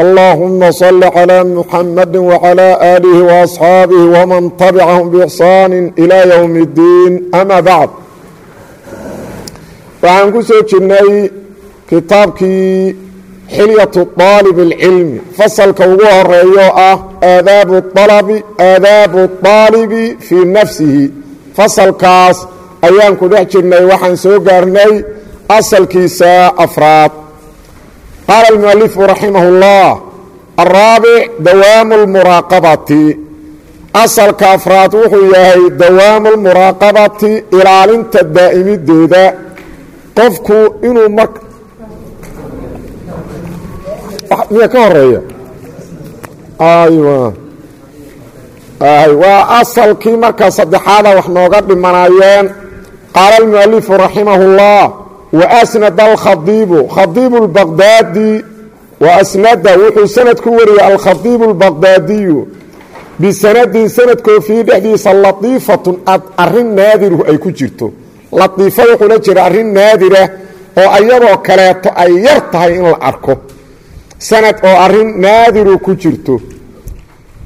اللهم صل على محمد وعلى آله وأصحاabه ومن تبعهم بإحsaan إلى يوم الdiin أmا bعd waxaan ku soo jirnay kitaabkii xilyaة طaalib الcilmi fasalka ugu horeeyo ah aadaabu aadaabu الطaalibi fii nafsihi fasalkaas ayaan ku dhex jirnay waxaan soo gaarnay asalkiisa afraad qaala almualifu raximah اllah alraabic dawaamu lmuraaqabati asalka afraad wuxuu yahay dawaamu lmuraaqabati ilaalinta daa'imideeda qofku inuu mar miya ka horreeya waa asalkii markaa saddexaada wax nooga dhimanayeen qaala almualifu raximah اllah wasnad alkhadiibu khadiibu اlbaqdaadi waasnada wuxuu sanad ku wariyey alkhadiibu اlbaqdaadiyu bisanadin sanadkoo fii dhexdiisa latiifatun arrin naadiru ay ku jirto latiifa wuxuu la jira arrin naadira oo ayadoo kaleeto ay yar tahay in la arko sanad oo arrin naadiru ku jirto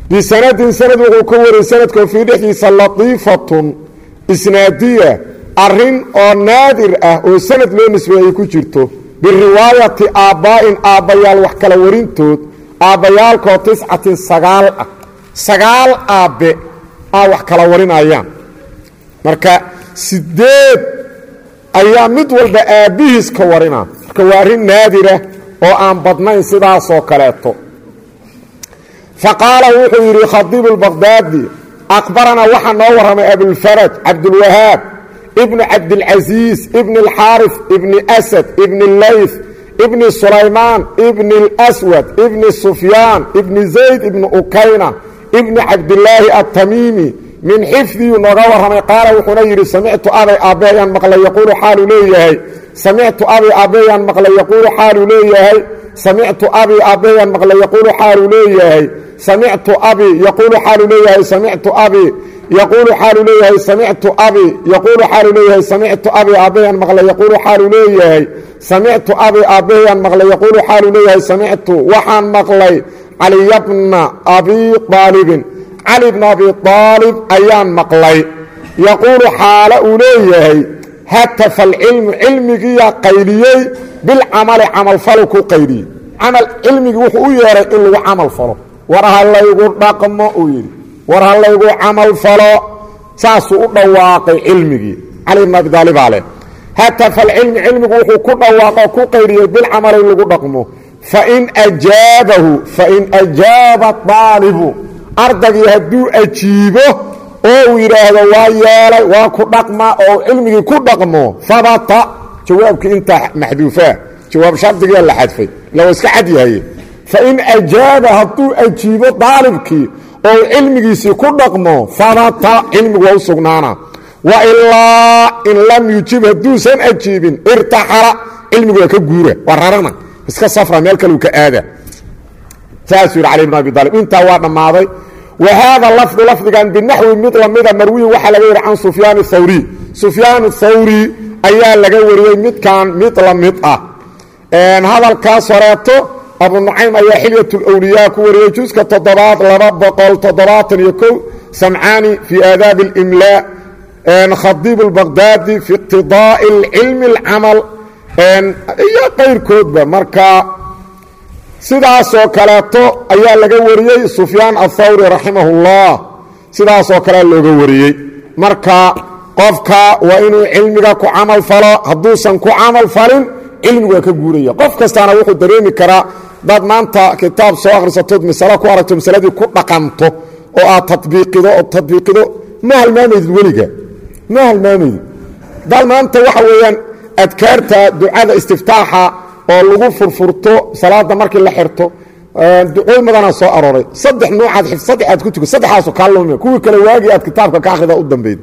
bisanadin sanad wuxuu isnaadiya arrin oo naadir ah oo sanad loo nisbeeyey ku jirto biriwaayati aabbaa'in aabbayaal wax kala warintood aabbayaalkoo tiscatin sagaal ah. Sagaal aabbe aa wax kala warinayaan. Marka sideed ayaa mid walba aabbihiis ka warina. Marka waa arrin naadira oo aan badnayn sidaasoo kaleeto. Fa qaala wuxuu yidhi khadiibu lbaqdaadi aqbaranaa waxaa noo warramay abulfaraj cabdulwahaab ibn cabdilcasiis ibn اlxaarif ibni asad ibni leyth ibni sulaymaan ibni اlswad ibni sufyaan ibni zayd ibni ukayna ibni cabdilaahi atamiimi min xifdiyu nooga warramay qaala wuxuuna yidhi samictu abay aabbeeyaan maqlay yaquulu xaaluu leeyahay. Samictu abi aabbeeyaan maqlay yaquulu xaaluu leeyahay. Samictu abi aabbeeyaan maqlay yaquulu xaaluu leeyahay. Samictu abi yaquulu xaaluu leeyahay. Samictu abi yaquulu xaaluu leeyahay samictu abi yaquulu xaaluu leeyahay samictu abi aabbayaan maqlay yaquulu xaaluu leeyahay samictu abi aabbayaan maqlay yaquulu xaaluu leeyahay samictu waxaan maqlay caliya bna abi aalibin cali bna abi aalib ayaan maqlay yaquulu xaalo uu leeyahay hatafa alcilmu cilmigiiyaa qaydiyey bilcamali camalfalu ku qaydiyey camal cilmigii wuxuu u yeehay in lagu camal falo war ha laygu dhaqmo uu war ha laygu camal falo saasuu u dhawaaqay cilmigii. Cali bn abi daalibaa leh hatafa alcilmi cilmigu wuxuu ku dhawaaqo ku qaydiyey bilcamali in lagu dhaqmo. Fain ajaabahu fain ajaaba daalibu ardagii hadduu ajiibo oo uu yidhaahdo waa yeelay waa ku dhaqma oo cilmigii ku dhaqmo habata jawaabkii intaa maxduufaa jawaab shardigia la xadfay. Ila waa iska cad yahaye fain ajaaba hadduu ajiibo daalibkii oo cilmigiisii ku dhaqmo habata cilmigu waa u sugnaana. Wa ilaa in lam yujib hadduusan ajiibin irtaxala cilmigu waa ka guura waa rarana iska safra meel kaleu ka aada. Saasuu yidhi cali bn abi aalib intaa waa dhammaaday wa haada lafdu lafdigan binaxwi mid lamida marwiyin waxaa laga wari can sufyaan thawri sufyaan thawri ayaa laga wariyey midkan mid la ah. Hadalkaas horeeto abu nucaym ayaa xilyat lwliyaa ku wariyey juska toddobaad laba boqol toddobaatan iyo kow samcaani fii aadaabi اlimlaa khadiib اlbaqdaadi fi iqtidaaءi cilmi اlcamal iyo qayrkoodba marka sidaasoo kaleeto ayaa laga wariyey sufyaan athawri raximah اllah sidaasoo kalea looga wariyey marka qofka waa inuu cilmiga ku camal falo hadduusan ku camal falin cilmigu waa ka guuraya. Qof kastaana wuxuu dareemi karaa daad maanta kitaab soo akhrisatood masalo ku aragto masaladii ku dhaqanto oo aad tabiiqido oo tadbiiqido ma halmaamaydid weliga ma halmaamaydid daad maanta waxa weeyaan adkaarta ducada istiftaaxa oo lagu furfurto salaada markii la xirto ducooyin badanaa soo arooray. Saddex nuucaad xif saddexaad ku tuka saddexaasu kaa lumi kuwii kale waagii aad kitaabka ka akhrida u dambayda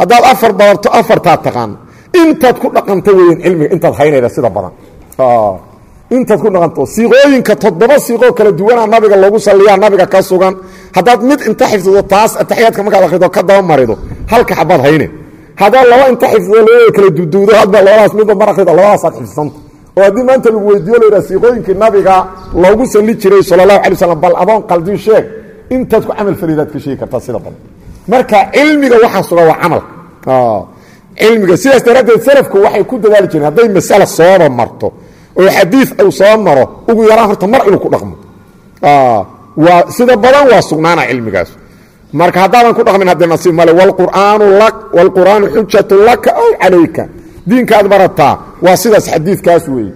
haddaad afar badarto afartaad taqaano intaad ku dhaqanta weeyaan cilmiga intaad haynayda sida badan. Intaad ku dhaqanto siiqooyinka toddoba siiqoo kala duwanaa nabiga loogu salliyaa nabiga ka sugan. Haddaad mid inta xifdido taas ataxiyaadka markaad akhrido ka daba marido halka xabaad hayne. Haddaad laba inta xifdido labada kala duduudo hadba labadaas midba mar akhrido labadaasaad xifdsanta oo haddii maanta lagu weydiiyo la yidhaha siiqooyinkii nabiga loogu salli jiray sala allahu alay slam bal adoon qaldin sheeg intaad ku camal falidaad ka sheegi kartaa sida badan. Marka cilmiga waxaa suga waa camalka cilmiga sidaas daraaddeed salafku waxay ku dadaali jireen hadday masala sooba marto oo xadiid uu soo maro ugu yaraan horta mar inuu ku dhaqmo. Waa sida badan waa sugnaana cilmigaas. Marka haddaadan ku dhaqmin haddee nasiib male wlqur'aanu wlqur'aanu xujatu laka ow calayka. Diinkaad barataa waa sidaas xadiidkaas weeye.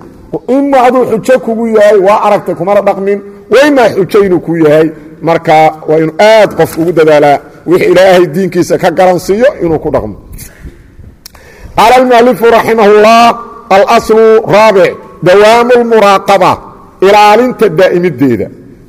Ima aduu xujo kugu yahay waa aragtay kumana dhaqmin waimaa xujo inuu ku yahay. Marka waa inuu aad qof ugu dadaalaa wix ilaahay diinkiisa ka garansiiyo inuu ku dhaqmo qaala almualifu raximah اllah alaslu raabic dawaamu lmuraaqaba ilaalinta daa'imideeda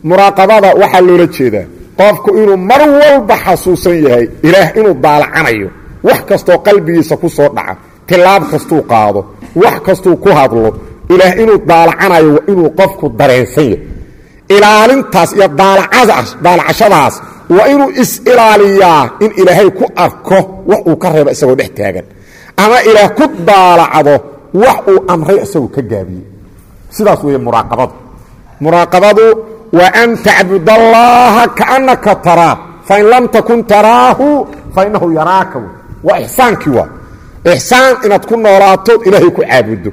muraaqabada waxaa loola jeedaa qofku inuu mar walba xasuusan yahay ilaah inuu daalacanayo wax kastoo qalbigiisa ku soo dhaca tilaab kastuu qaado wax kastuu ku hadlo ilaah inuu daalacanayo waa inuu qofku dareensan yahay ilaalintaas iyo daalacashadaas waa inuu is-ilaaliyaa in ilaahay ku arko wax uu ka reebo isagoo dhex taagan ama ilaah ku daalacdo wax uu amray isagoo ka gaabiyey. Sidaas weeye muraaqabadu. Muraaqabadu waa an tacbud allaha kaannaka taraa fain lam takun taraahu fainahu yaraaka waa ixsaankii waa. Ixsaan inaad ku noolaatood ilaahay ku caabuddo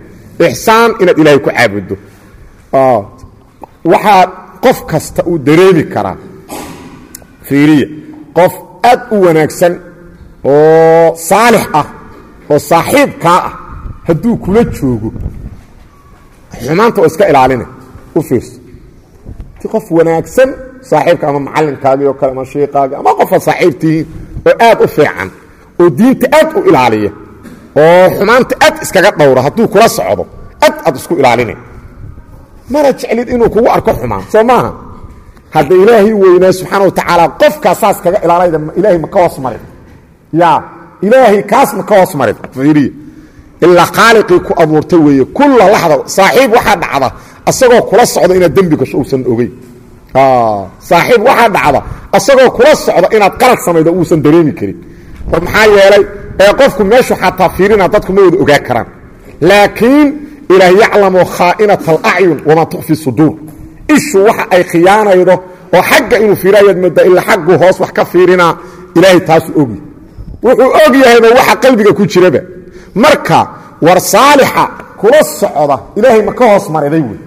ixsaan inaad ilaahay ku caabuddo waxaa qof kasta uu dareemi karaa fiiriya qof aad u wanaagsan oo saalix ah oo saaxiibkaa ah hadduu kula joogo xumaanta oo iska ilaalina u fiirso. Ti qof wanaagsan saaxiibka ama macallinkaagii oo kale ama shiikaagii ama qofaad saaxiib tihiin oo aad u fiican oo diinta aad u ilaaliya oo xumaanta aad iskaga dhowra hadduu kula socdo aad aad isku ilaalina mana jeclid inuu kugu arko xumaan soo maaha? Hadda ilaahay weynaa subxaana wa tacaala qofkaas saas kaga ilaalayda ilaahay ma ka hoos marin. Ya ilaahay kaas ma ka hoos marin. Fiiriya ilaa khaaliqii ku abuurtay weeye kulla laxda saaxiib waxaa dhacda asagoo kula socda inaad dembi gasho uusan ogeyn. Saaxiib waxaa dhacda asagoo kula socda inaad qalad samaydo uusan dareemi karin. War maxaa yeelay ee qofku meeshu xataa fiirina dadku ma wada ogaa karaan. Laakiin ilaah yaclamu khaa'inata alacyun wamaa tukfi suduur ishu waxa ay khiyaanaydo oo xagga inuu fiirayaad moodaa ilaa xagguu hoos wax ka fiirinaa ilaahay taasuu ogi wuxuu og yahayba waxa qalbiga ku jiraba. Marka war saalixa kula socda ilaahay ma ka hoos mariday wey.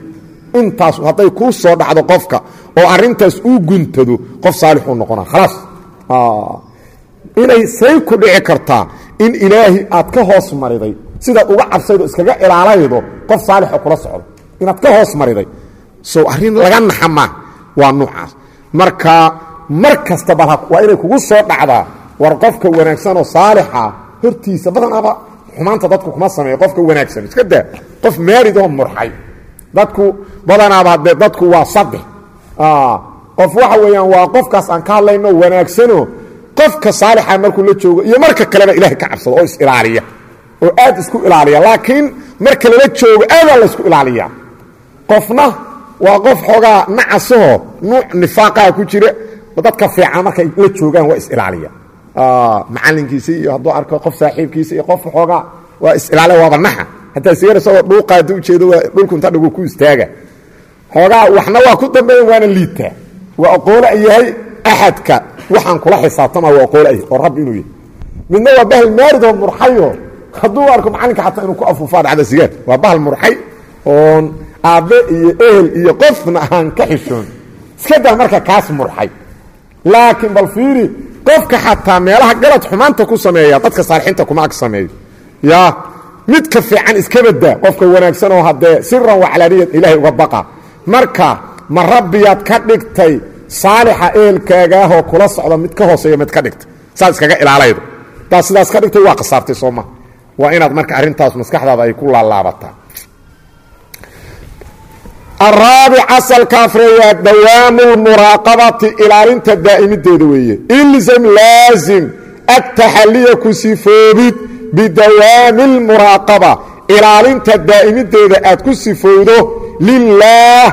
Intaas hadday kuu soo dhacdo qofka oo arintaas uu guntado qof saalixuu noqonaa khalaas inay say ku dhici kartaa in ilaahi aad ka hoos mariday sidaad uga cabsaydo iskaga ilaalaydo qof saalixoo kula socdo. Inaad ka hoos mariday. So arrin laga naxa maa waa nuucaas. Marka mar kasta waa inay kugu soo dhacdaa war qofka wanaagsanoo saalixa hortiisa badanaaba xumaanta dadku kuma sameeyo qofka wanaagsan iska daa. Qof maaridoo murxay dadku badanaaba dee dadku waa saddex qof waxa weeyaan waa qofkaas aan ka hadlayno wanaagsano qofka saalixa markuu la joogo iyo marka kaleba ilahay ka cabsado oo is-ilaaliya oo aad isku ilaaliya laakiin marka lala joogo aadaa la isku ilaaliya. Qofna waa qof xoogaa nacasaho nuuc nifaaqaha ku jira dadka fiican markay la joogaan waa is-ilaaliya macalinkiisa iyo hadduu arko qof saaxiibkiisa iyo qof xoogaa waa is-ilaaliya waaba naxa. Hataa sigar isagoo dhuuqa hadduu ujeedo waa dhulku inta dhigu ku istaaga. Xoogaa waxna waa ku dambeeyan waana liitaa waa oqoolo yahay axadka waxaan kula xisaabtama waa oqoolo yahay oo rabbi inuu yahay. Midna waa bahal maaridoo murxayo hadduu arko macalinka xataa inuu ku afuufaa dhacda sigaar. Waa bahal murxay oon aabbe iyo ehel iyo qofna aan ka xishoon. Iska daa marka kaas murxay. Laakiin bal fiiri qofka xataa meelaha galad xumaanta ku sameeya dadka saalixiinta kuma ag sameeyo. Ya midka fiican iska badaa qofka wanaagsanoo haddee siran waclaaniyad ilaahay uga baqa. Marka ma rabbiyaad ka dhigtay saalixa ehelkaagaahoo kula socda mid ka hooseeya mid ka dhigtay saad iskaga ilaalaydo. Daad sidaas ka dhigtay waa khasaartay sooma waa inaad marka arrintaas maskaxdaada ay ku laalaabataa araabic asalka afre waa dawaamu lmuraaqabati ilaalinta daa'imideeda weeye ilzam laazim ataxaliya ku sifoobid bidawaami lmuraaqaba ilaalinta daa'imideeda aad ku sifowdo lilaah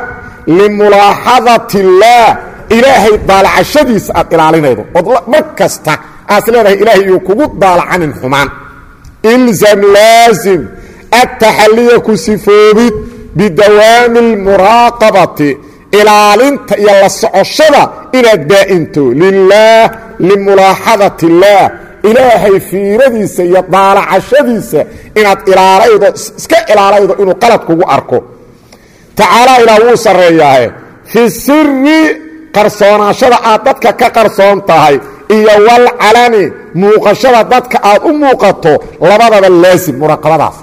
limulaaxadat illaah ilaahay daalacashadiisa aad ilaalinaydo ood mar kasta aas leedahay ilaahay iyuu kugu daalacanin xumaan ilzam laazim ataxaliya ku sifoobid bidawaami almuraaqabati ilaalinta iyo la socoshada inaad daa'into lilaah limulaaxadat illaah ilaahay fiiradiisa iyo daalacashadiisa inaad ilaalaydo iska ilaalaydo inuu qalad kugu arko. Tacaala ilaah wuu sarreeyaahe fi siri qarsoonaashada aad dadka ka qarsoon tahay iyo walcalani muuqashada dadka aad u muuqato labadaba laasim muraaqabadaas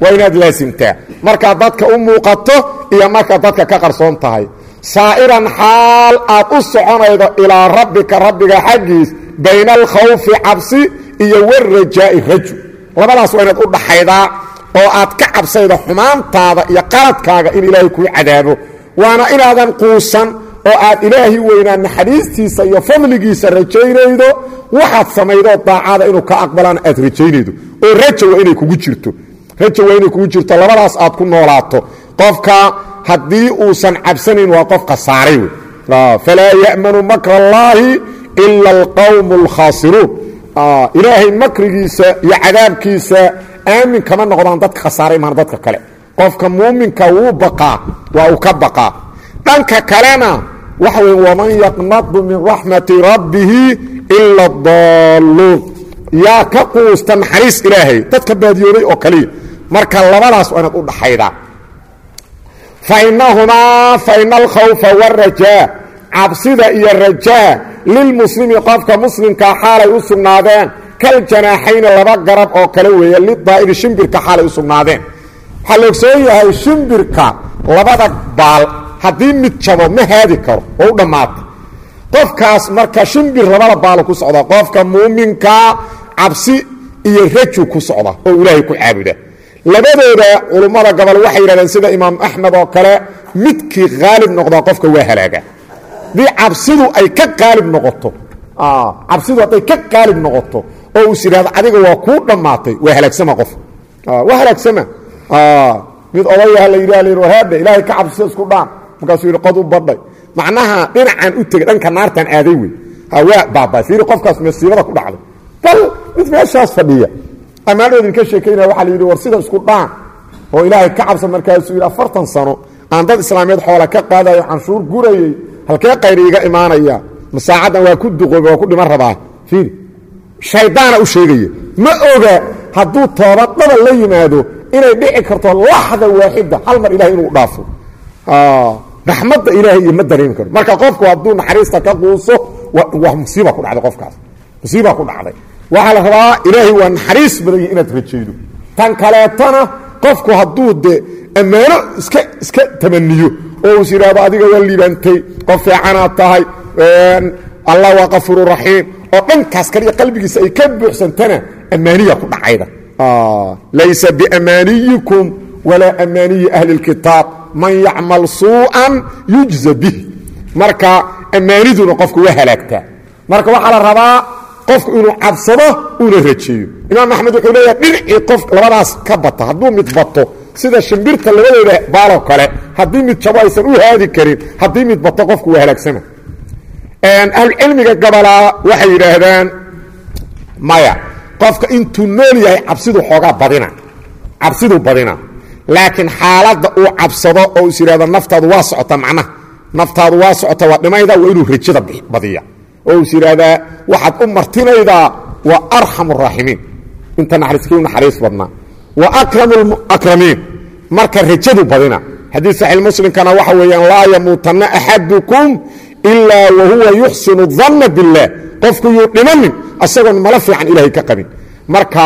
waa inaad laasimtaa markaad dadka u muuqato iyo markaad dadka ka qarsoon tahay. Saa'iran xaal aad u soconaydo ilaa rabbika rabbiga xaggiis bayna alkhawfi cabsi iyo warajaa'i raju labadaas waa inaad u dhaxaydaa oo aad ka cabsaydo xumaantaada iyo qaladkaaga in ilaahay kuu cadaabo. Waana inaadan quusan oo aad ilaahi weynaa naxariistiisa iyo fadligiisa rajaynaydo waxaad samaydoo daacada inuu ka aqbalaan aad rajaynaydo. Oo raja waa inay kugu jirto raja waa inay kugu jirto labadaas aad ku noolaato. Qofka haddii uusan cabsanayn waa qof khasaaray wey. Falaa ya'manu makr allaahi ila alqowmu alkhaasiruun ilaahay makrigiisa iyo cadaabkiisa aamin kama noqdaan dadka khasaaray maan dadka kale. Qofka muuminka wuu baqaa waa uu ka baqaa. Dhanka kalena waxa wey waman yaqnadu min raxmati rabbihi ila dalluun yaa ka quusta naxariis ilaahay. Dadka baadiyooday oo kaliya marka labadaas waa inaad u dhaxaydaa fainahumaa faina alkhawfa wاrajaa cabsida iyo rajaa lilmuslimi qofka muslimkaa xaalay u sugnaadeen kaljanaaxayni laba garab oo kale weeye lidaa'iri shimbirka xaalay u sugnaadeen. Waxaa la ogsoon yahay shimbirka labada baal haddii mid jabo ma haadi karo oo u dhammaata qofkaas marka shimbir labada baalo ku socda qofka muuminkaa cabsi iyo raju ku socda oo ilaahay ku caabuda labadooda culummada gobol waxay yidhahdeen sida imaam axmed oo kale midkii haalib noqdaa qofka waa halaaga. Haddii cabsidu ay ka qaalib noqoto cabsidu hadday ka qaalib noqoto oo us yidhahdo adiga waa kuu dhammaatay waa halaagsama qof. Waa halaagsama. Mid odayaha la yidhah l warhaadhe ilaahay ka cabsisa isku dhaan markaasuu yidhi qod u badhay. Macnaha dhinacan u tegey dhanka naartan aaday wey. Waa baaba fiiri qofkaas masiibada ku dhacday. Bal mid meeshaas fadhiya ammaanoo idinka sheekaynaya waxaa la yidhi war sida isku dhaan oo ilaahay ka cabsa markaasuu yidhi afartan sano aan dad islaameed xoola ka qaadayo canshuur gurayey halkee qayri iga imaanaya masaacaddan waa ku duqooba waa ku dhiman rabaa. Fiiri. Shaydaana u sheegaya ma oga hadduu toobadhaba la yimaado inay dhici karto laxda waaxida hal mar ilahay inuu dhaafo. Raxmadda ilaahay iyo ma dareemi karo marka qofku hadduu naxariista ka quuso waa musiiba ku dhacday qofkaas. Musiiba ku dhacday waxaa la rabaa ilaahay waa naxariis badanya inaad rajaydo. Tan kaleetana qofku hadduu de ammaano iska iska tamaniyo oo us yidhaahdo adiga waa liibantay qof fiicanaad tahay allah waa kafuuru raxiim oo dhankaas kaliya qalbigiisa ay ka buuxsantana ammaaniya ku dhacayda. Laysa biamaaniyikum walaa amaaniyi ahli اlkitaab man yacmal suuءan yujza bih marka ammaaniduna qofku waa halaagtaa. Marka waxaa la rabaa qofku inuu cabsado uuna rajeeyo imaam axmed wuxuu leeyahay dhinacii qof labadaas ka bata. Hadduu mid bato sida shimbirta labadooda baaloo kale haddii mid jabo aysan u haadi karin haddii mid bato qofku waa halaagsama ahlucilmiga gabalaa waxay yidhaahdaan maya qofka intuu nool yahay cabsidu xoogaa badina cabsidu badina. Laakiin xaaladda uu cabsado oo is yidhahdo naftaadu waa socota macnaha. Naftaadu waa socota waa dhimayda waa inuu rajada badiya oo is yidhaahdaa waxaad u martinaydaa waa arxam araaximiin inta naxariiskii u naxariis badnaa. Wa akramu akramiin. Marka rajadu badina. Xadiid saxiix muslimkana waxa weeyaan laa yamuutanna axadukum ilaa wa huwa yuxsinu danna biاllaah qofku yuu dhimanin isagoon mala fiican ilaahay ka qabin. Marka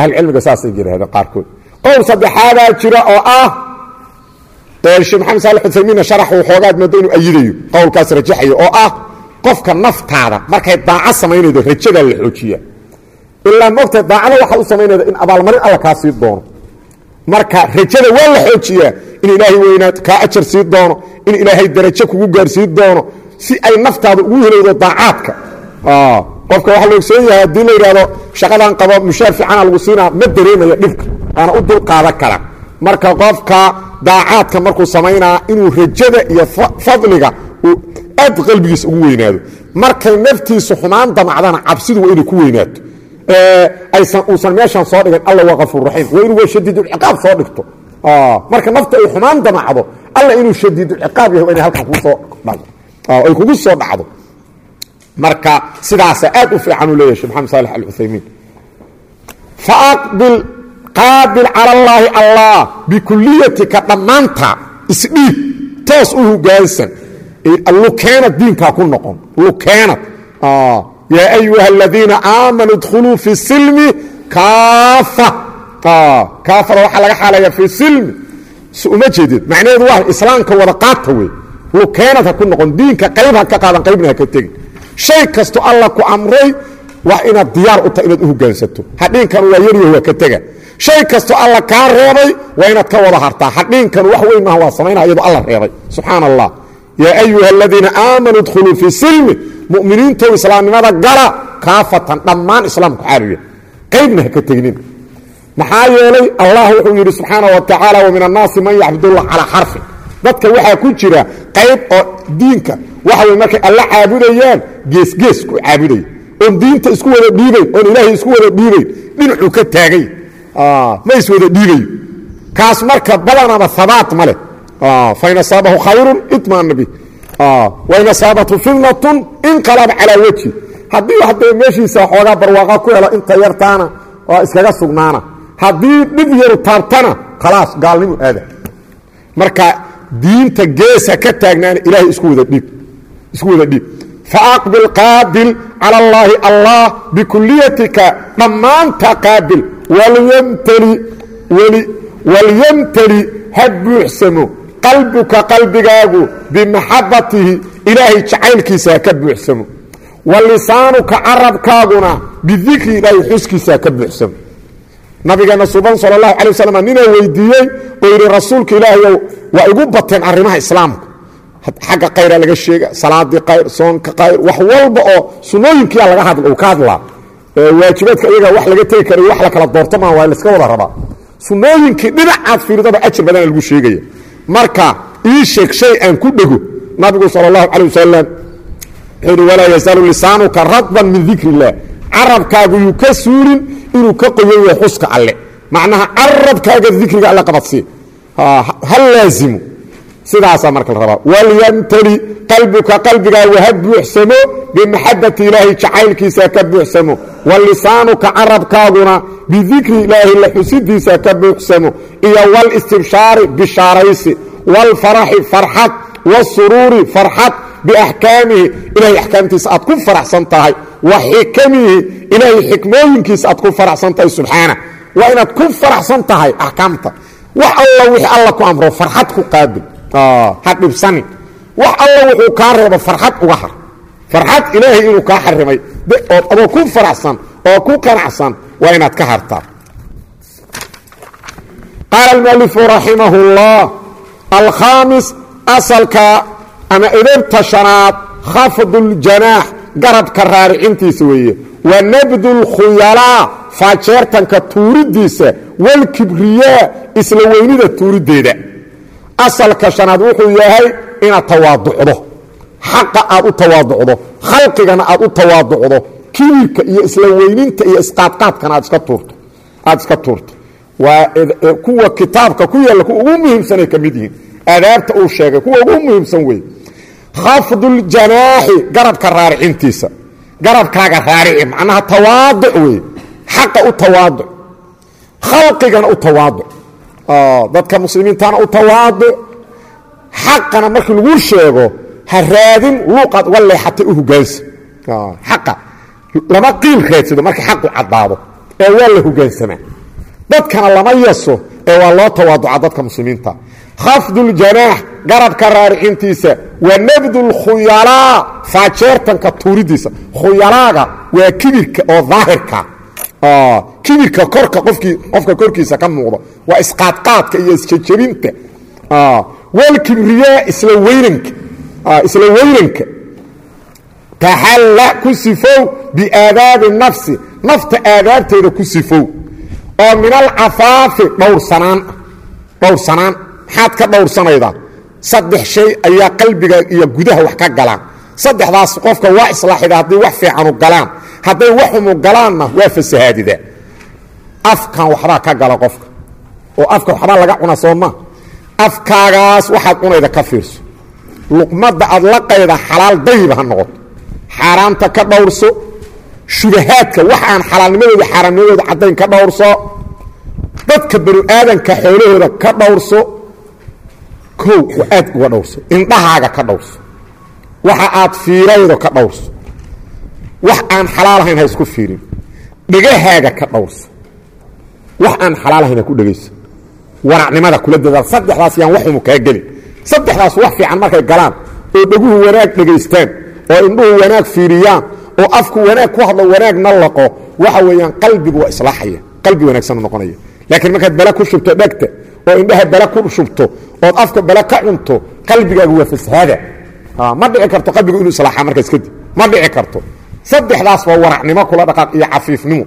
ahlucilmiga saasay yidhahdeen qaarkood. Qowl saddexaadaa jira oo ah sheekh maxamed saali uthaymiinna sharax uu xoogaad moodo inuu ayidayo qowlkaas rajaxayo oo ah qofka naftaada markay daaco samaynaydo rajadaa la xoojiya. Ilaa mogta daacada waxaa u samaynayda in abaalmarin alla kaa sii doono. Marka rajada waa la xoojiyaa in ilaahay weynaad kaa ajar sii doono in ilaahay darajo kugu gaarsiin doono si ay naftaada ugu helowdo daacaadka. Qofka waxaa la ogsoon yahay haddii la yidhahdo shaqadan qabo mushaar fiicana lagu siinaa ma dareemayo dhibka. Waana u dulqaadan kara. Marka qofka daacaadka markuu samaynaa inuu rajada iyo fadliga aad qalbigiisa ugu weynaado. Markay naftiisu xumaan damacdana cabsidu waa inay ku weynaato uusan meeshan soo dhigan alla waa kafuurraxiim waa inuu waa shadiidulciqaab soo dhigto. Marka nafta ay xumaan damacdo alla inuu shadiidulciqaab yahay waa inay halkan kugu soo dhacdo. Ay kugu soo dhacdo. Marka sidaasa aad u fiican uu leeyahay shek maxamed saalex alcuthaymiin. Faaqbil qaabil cala allaahi allah bikuliyatika dhammaanta isdhiib toos u lukeenad diinkaa ku lukeenad yaa ayuha aladiina aamanuu dkhuluu fi silmi kaafa kaafada waxaa laga xaaleeya fi silmi uma jeedid macnaheedu waa islaamka wada qaata wey lukeenad ha ku noqon diinka qayb ha ka qaadan qaybna ha ka tegin shay kasto alla ku amray waa inaad diyaar u tahay inaad u hogaansato hadhiinkan waa yaryaho waa ka tega shay kastoo alla kaa reebay waa inaad ka wada hartaa hadhiinkan wax weyn maaha waa samaynaa iyadoo alla reebay subxaan allah yaa ayuha aladiina aamanuu dkhuluu fii silmi mu'miniintow islaamnimada gala kaafatan dhammaan islaamku xaaluya qaybna ha ka tegnin maxaa yeelay allah wuxuu yidhi subxaana wa tacaala wa min annaasi man yacbudullah calaa xarfin dadka waxaa ku jira qayb oo diinka waxa wey markay alla caabudayaan geesgees ku caabudaya oon diinta isku wada dhiibayn oon ilaahay isku wada dhiibayn dhinacuu ka taagay ma is wada dhiibayo kaas marka badanaba habaat ma leh fain asaabahu khayrun itmaana bi wain asaabathu fitnatun inqalaba calaa wejhi haddii hadee meeshiisa xoogaa barwaaqa ku helo inta yartaana waa iskaga sugnaana haddii dhib yaru taabtana khalaas gaalnimu aada marka diinta geesa ka taagnaana ilaahay isku wada dhiib isku wada dhiib faaqbil qaabil cala allaahi allah bikuliyatika dhammaanta qaabil walyamtali ha buuxsamo qalbuka qalbigaagu bimaxabatihi ilaahay jacaylkiisa ka buuxsamo. Wa carabkaaguna bidikri ilaahay xuskiisa ka buuxsamo. Nabigeena suban sal اlahu alay waslam ninaa weydiiyey oo yidhi rasuulka ilaahayow waa igu bateen arrimaha islaamka. Xagga kayra laga sheega salaadii kayr soonka kayr wax walba oo sunooyinkiia laga hadl ka hadlaa. Waajibaadka iyaga wax laga tegi kara wax la kala doorto maa waa laska wada rabaa. Sunooyinkii dhinacaad fiirdaba ajir badana lagu sheegaya marka ii sheeg shay aan ku dhego nabigu sal اlahu calay wasalam wuxuu yidhi walaa yazaalu lisaanuka radban min dikr اllah carabkaagu yuu ka suulin inuu ka yahay xuska alle. Macnaha carabkaaga dikriga alle qabadsii ha laazimo sidaasaa marka la rabaa. Walyamtali qalbuka qalbigaagu ha buuxsamo bimaxabati ilaahi jacaylkiisa ka buuxsamo. Wa lisaanuka carabkaaguna bidikri ilaahi la xusidiisa ka buuxsamo. Iyo wlistibshaari bishaaraysi. Wاlfaraxi farxad. Wاsuruuri farxad. Biaxkaamihi ilahay axkaamtiisa aad ku faraxsan tahay. Wa xikamihi ilaahay xikmooyinkiisa aad ku faraxsan tahay subxaana. Waa inaad ku faraxsan tahay axkaamta. Wax alla wixii alla ku amro farxad ku qaabil ha dhibsanin wax alla wuxuu kaa reebo farxad uga har. Farxad ilaahay inuu kaa xarimay. Adoo ku faraxsan oo ku qanacsan waa inaad ka hartaa. Qaala almualifu raximah اllah alkhaamis asalka ama edebta shanaad khafdu ljanaax garabka raaricintiisa weeye. Wa nabdu lkhuyalaa faajeertanka tuuridiisa walkibriyaa isla weynida tuuriddeeda asalka shanaad wuxuu yahay inaad tawaaducdo. Xaqa aad u tawaaducdo. Khalqigana aad u tawaaducdo. Kibirka iyo isla weyninta iyo isqaadqaadkana aad iska tuurto. Waa kuwa kitaabka ku yaalla kuwa ugu muhiimsanay ka mid yihiin. Aadaabta uu sheegay kuwa ugu muhiimsan weeye khafduuljanaaxi garabka raaricintiisa garabkaaga raarici macnaha tawaaduc weeye xaqa u tawaaduc. Khalqigana u tawaaduc dadka muslimiintana u tawaaduc xaqana markii lagu sheego ha raadin luuqaad uga u hogaansa xaqa. Lama qiil raadsado marka xaqu caddaado. Ee waa la hogaansamaa dadkana lama yaso ee waa loo tawaaduca dadka muslimiinta. Khafduuljanaax garabka raaricintiisa wa nabdu lkhuyalaa faajeertanka tuuridiisa. Khuyalaaga waa kibirka oo daahirka kibirka korka qofkii qofka korkiisa ka muuqda waa isqaadqaadka iyo isjejebinta walkibriyaa isla weynanka isla weynanka taxalla ku sifow biaadaabi nafsi nafta aadaabteeda ku sifow oo min alcafaafi dhowrsanaan dhowrsanaan maxaad ka dhowrsanaydaa saddex shay ayaa qalbiga iyo gudaha wax ka galaan saddexdaas qofka waa islaaxida hadday wax fiicanu galaan hadday waxumu galaanna waa fasahaadida. Afkan waxbaa ka gala qofka. Oo afka waxbaa laga cuna sooma afkaagaas waxaad cunayda ka fiirso. Luqmadda aad la qayda xalaal dayiba ha noqoto. Xaaraamta ka dhowrso. Shubahaadka wax aan xalaalnimadooda xaaraamnimadooda caddayn ka dhowrso. Dadka banu aadanka xoolahooda ka dhowrso. Kow aad uga dhowrso. Indhahaaga ka dhowrso. Waxa aad fiiraydo ka dhowrso wax aan xalaal ahayn ha isku fiirin. Dhegahaaga ka dhowrso. Wax aan xalaal ahayn ha ku dhegayso. Waracnimada kula dadaal. Saddexdaas yaan waxumu kaa gelin. Saddexdaas wax fiican markay galaan oo dheguhu wanaag dhegaystaan oo indhuhu wanaag fiiriyaan oo afku wanaag ku hadlo wanaagna laqo waxa weeyaan qalbigu waa islaaxaya qalbi wanaagsan noqonaya. Laakiin markaad bale ku shubto dhegta oo indhaha bale ku shubto ood afka bale ka cunto qalbigaagu waa fasahaada ma dhici karto qalbigu inuu islaaxa markaas kadib. Ma dhici karto saddexdaas waa waracnimo kula dhaqaaq iyo cafiifnimo.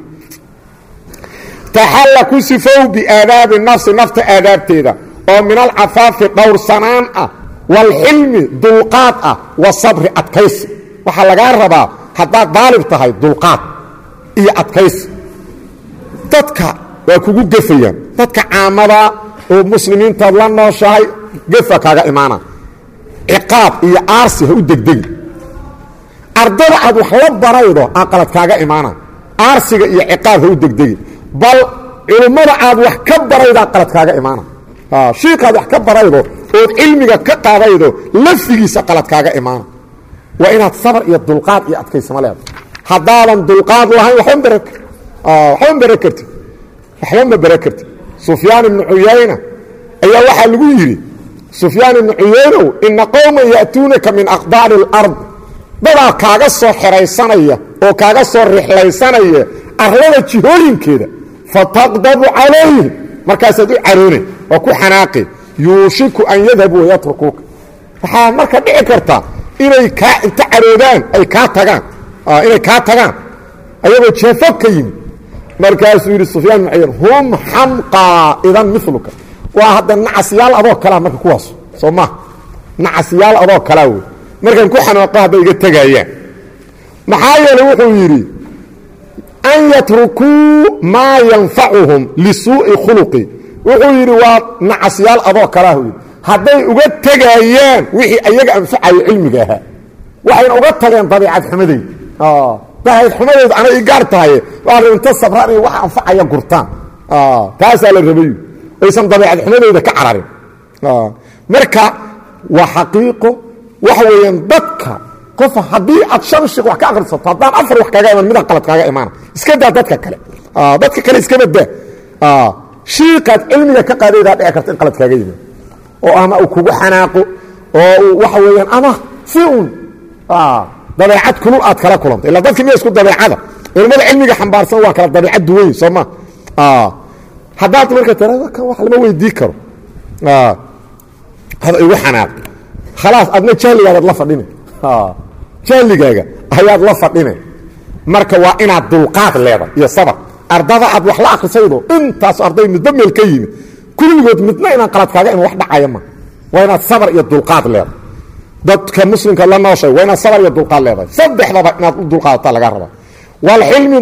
Taxalla ku sifow biaadaabi nafsi nafta aadaabteeda oo min alcafaafi dhowrsanaan ah waalxilmi dulqaad ah wasabri adkaysi. Waxaa lagaa rabaa haddaad daalib tahay dulqaad iyo adkaysi. Dadka waa kugu gefayaan. Dadka caamada oo muslimiintaad la nooshahay gefa kaaga imaana ciqaab iyo aarsi ha u degdegi ardada aad wax la baraydo aa qalad kaaga imaana. Aarsiga iyo ciqaab ha u degdegi bal culummada aad wax ka baraydaa qalad kaaga imaana. Shiikaad wax ka baraydo ood cilmiga ka qaadaydo lafdigiisa qalad kaaga imaana. Waa inaad sabar iyo dulqaad iyo adkaysamo leedahay haddaadan dulqaad lahayn waxba bara kartid. Waxba ma bara kartid. Sufyaan ibnu cuyayna ayaa waxaa lagu yidhi sufyaan ibnu cuyaynow ina qowman ya'tuunaka min aqdaari اlard dadaa kaaga soo xeraysanaya oo kaaga soo rixlaysanaya arlada jihooyinkeeda fataqdabu calayhim markaasaad u caroone oo ku xanaaqi. Yuushiku an yadhabu wayatrukuuka waxaa marka dhici karta inay kaa inta caroodaan ay kaa tagaan. Inay kaa tagaan. Ayagoo jeefo ka yimid. Markaasuu yidhi sufyaan ibnu cuyayna hum xamqaa idan miluka waa hadda nacasyaal adoo kalaa marka kuwaas soo maha nacasyaal adoo kalaa wey markaan ku xanaaqo hadday iga tegayaan maxaa yeele wuxuu yidhi an yatrukuu maa yanfacuhum lisuu'i khuluqi. Wuxuu yidhi waa nacasyaal adoo kalaa yidhi. Hadday uga tegayaan wixii ayaga anfacayo cilmiga ahaa. Waxayna uga tageen dabiicad xumadayda dabiicad xumadayda anay i gaar tahay. Waa inta sabraan iyo wax anfacaya gurtaan. Taasaa la rabayu aysan dabiicad xumadayda ka cararin. Marka waa xaqiiqo waxa weeyaan dadka qofa haddii aad shan shiq wax ka akhrisato haddaan afar wax kaaga imaan midaan qalad kaaga imaana iska daa dadka kale. Dadka kale iska badaa shiiqaad cilmiga ka qaadaydaa dhici karta in qalad kaaga yimaado oo ama uu kugu xanaaqo oo waxa weeyaan ama si un dabeecad kulul aad kala kulanta ilaa dadka miya isku dabeecada. Culimmada cilmiga xambaarsan waa kala dabeecad duwayn soo ma? Haddaad marka tirada kan wax lama weydii karo. Hada igu xanaaq khalaas adna jahligaagaad la fadhina jahligaaga ayaad la fadhina marka waa inaad dulqaad leedahay iyo sabr ardada aad wax la akrisaydo intaas arday midba meel ka yimid. Kulligood midna inaan qalad kaaga in wax dhacaya ma. Waa inaad sabr iyo dulqaad leedahay. Dadka muslimka la nooshay waa inaad sabr iyo dulqaad leedahay. Saddexdaba inaad u dulqaadata laga rabaa. Waalxilmi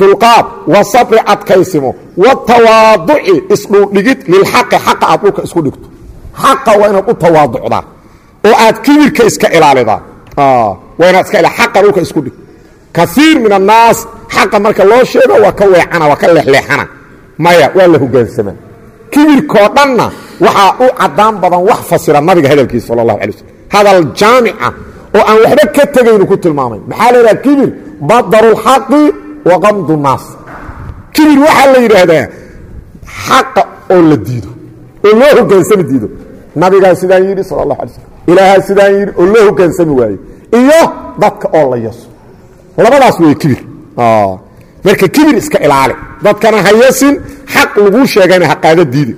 dulqaad wa sabri adkaysimo watawaaduci isdhuldhigid lilxaqi xaqa aad dhulka isku dhigto. Xaqa waa inaad u tawaaducdaa oo aad kibirka iska ilaalidaa. Waa inaad iska xaqa dhulka isku dhig. Kaiir min annaas xaqa marka loo sheego waa ka weecana waa ka leexleexana. Maya waa la hogaansamaa. Kibirkoo dhanna waxaa u caddaan badan wax fasira nabiga hadalkiisa sala allahu alay slm hadal jaamica oo aan waxba ka tegaynu ku tilmaamay. Maxaa la yidhaha kibir? Badaru lxaqi wa qamdu naas kibir waxaa la yidhaahdaa xaqa oo la diido oo loo hogaansami diido. Nabigaa sidaan yidhi sala allahu alay slm ilaahaa sidaan yidhi oo loo hogaansami waayo. Iyo dadka oo la yaso labadaas wey kibir. Marka kibir iska ilaali. Dadkana ha yasin xaq laguu sheegayna ha qaada diidi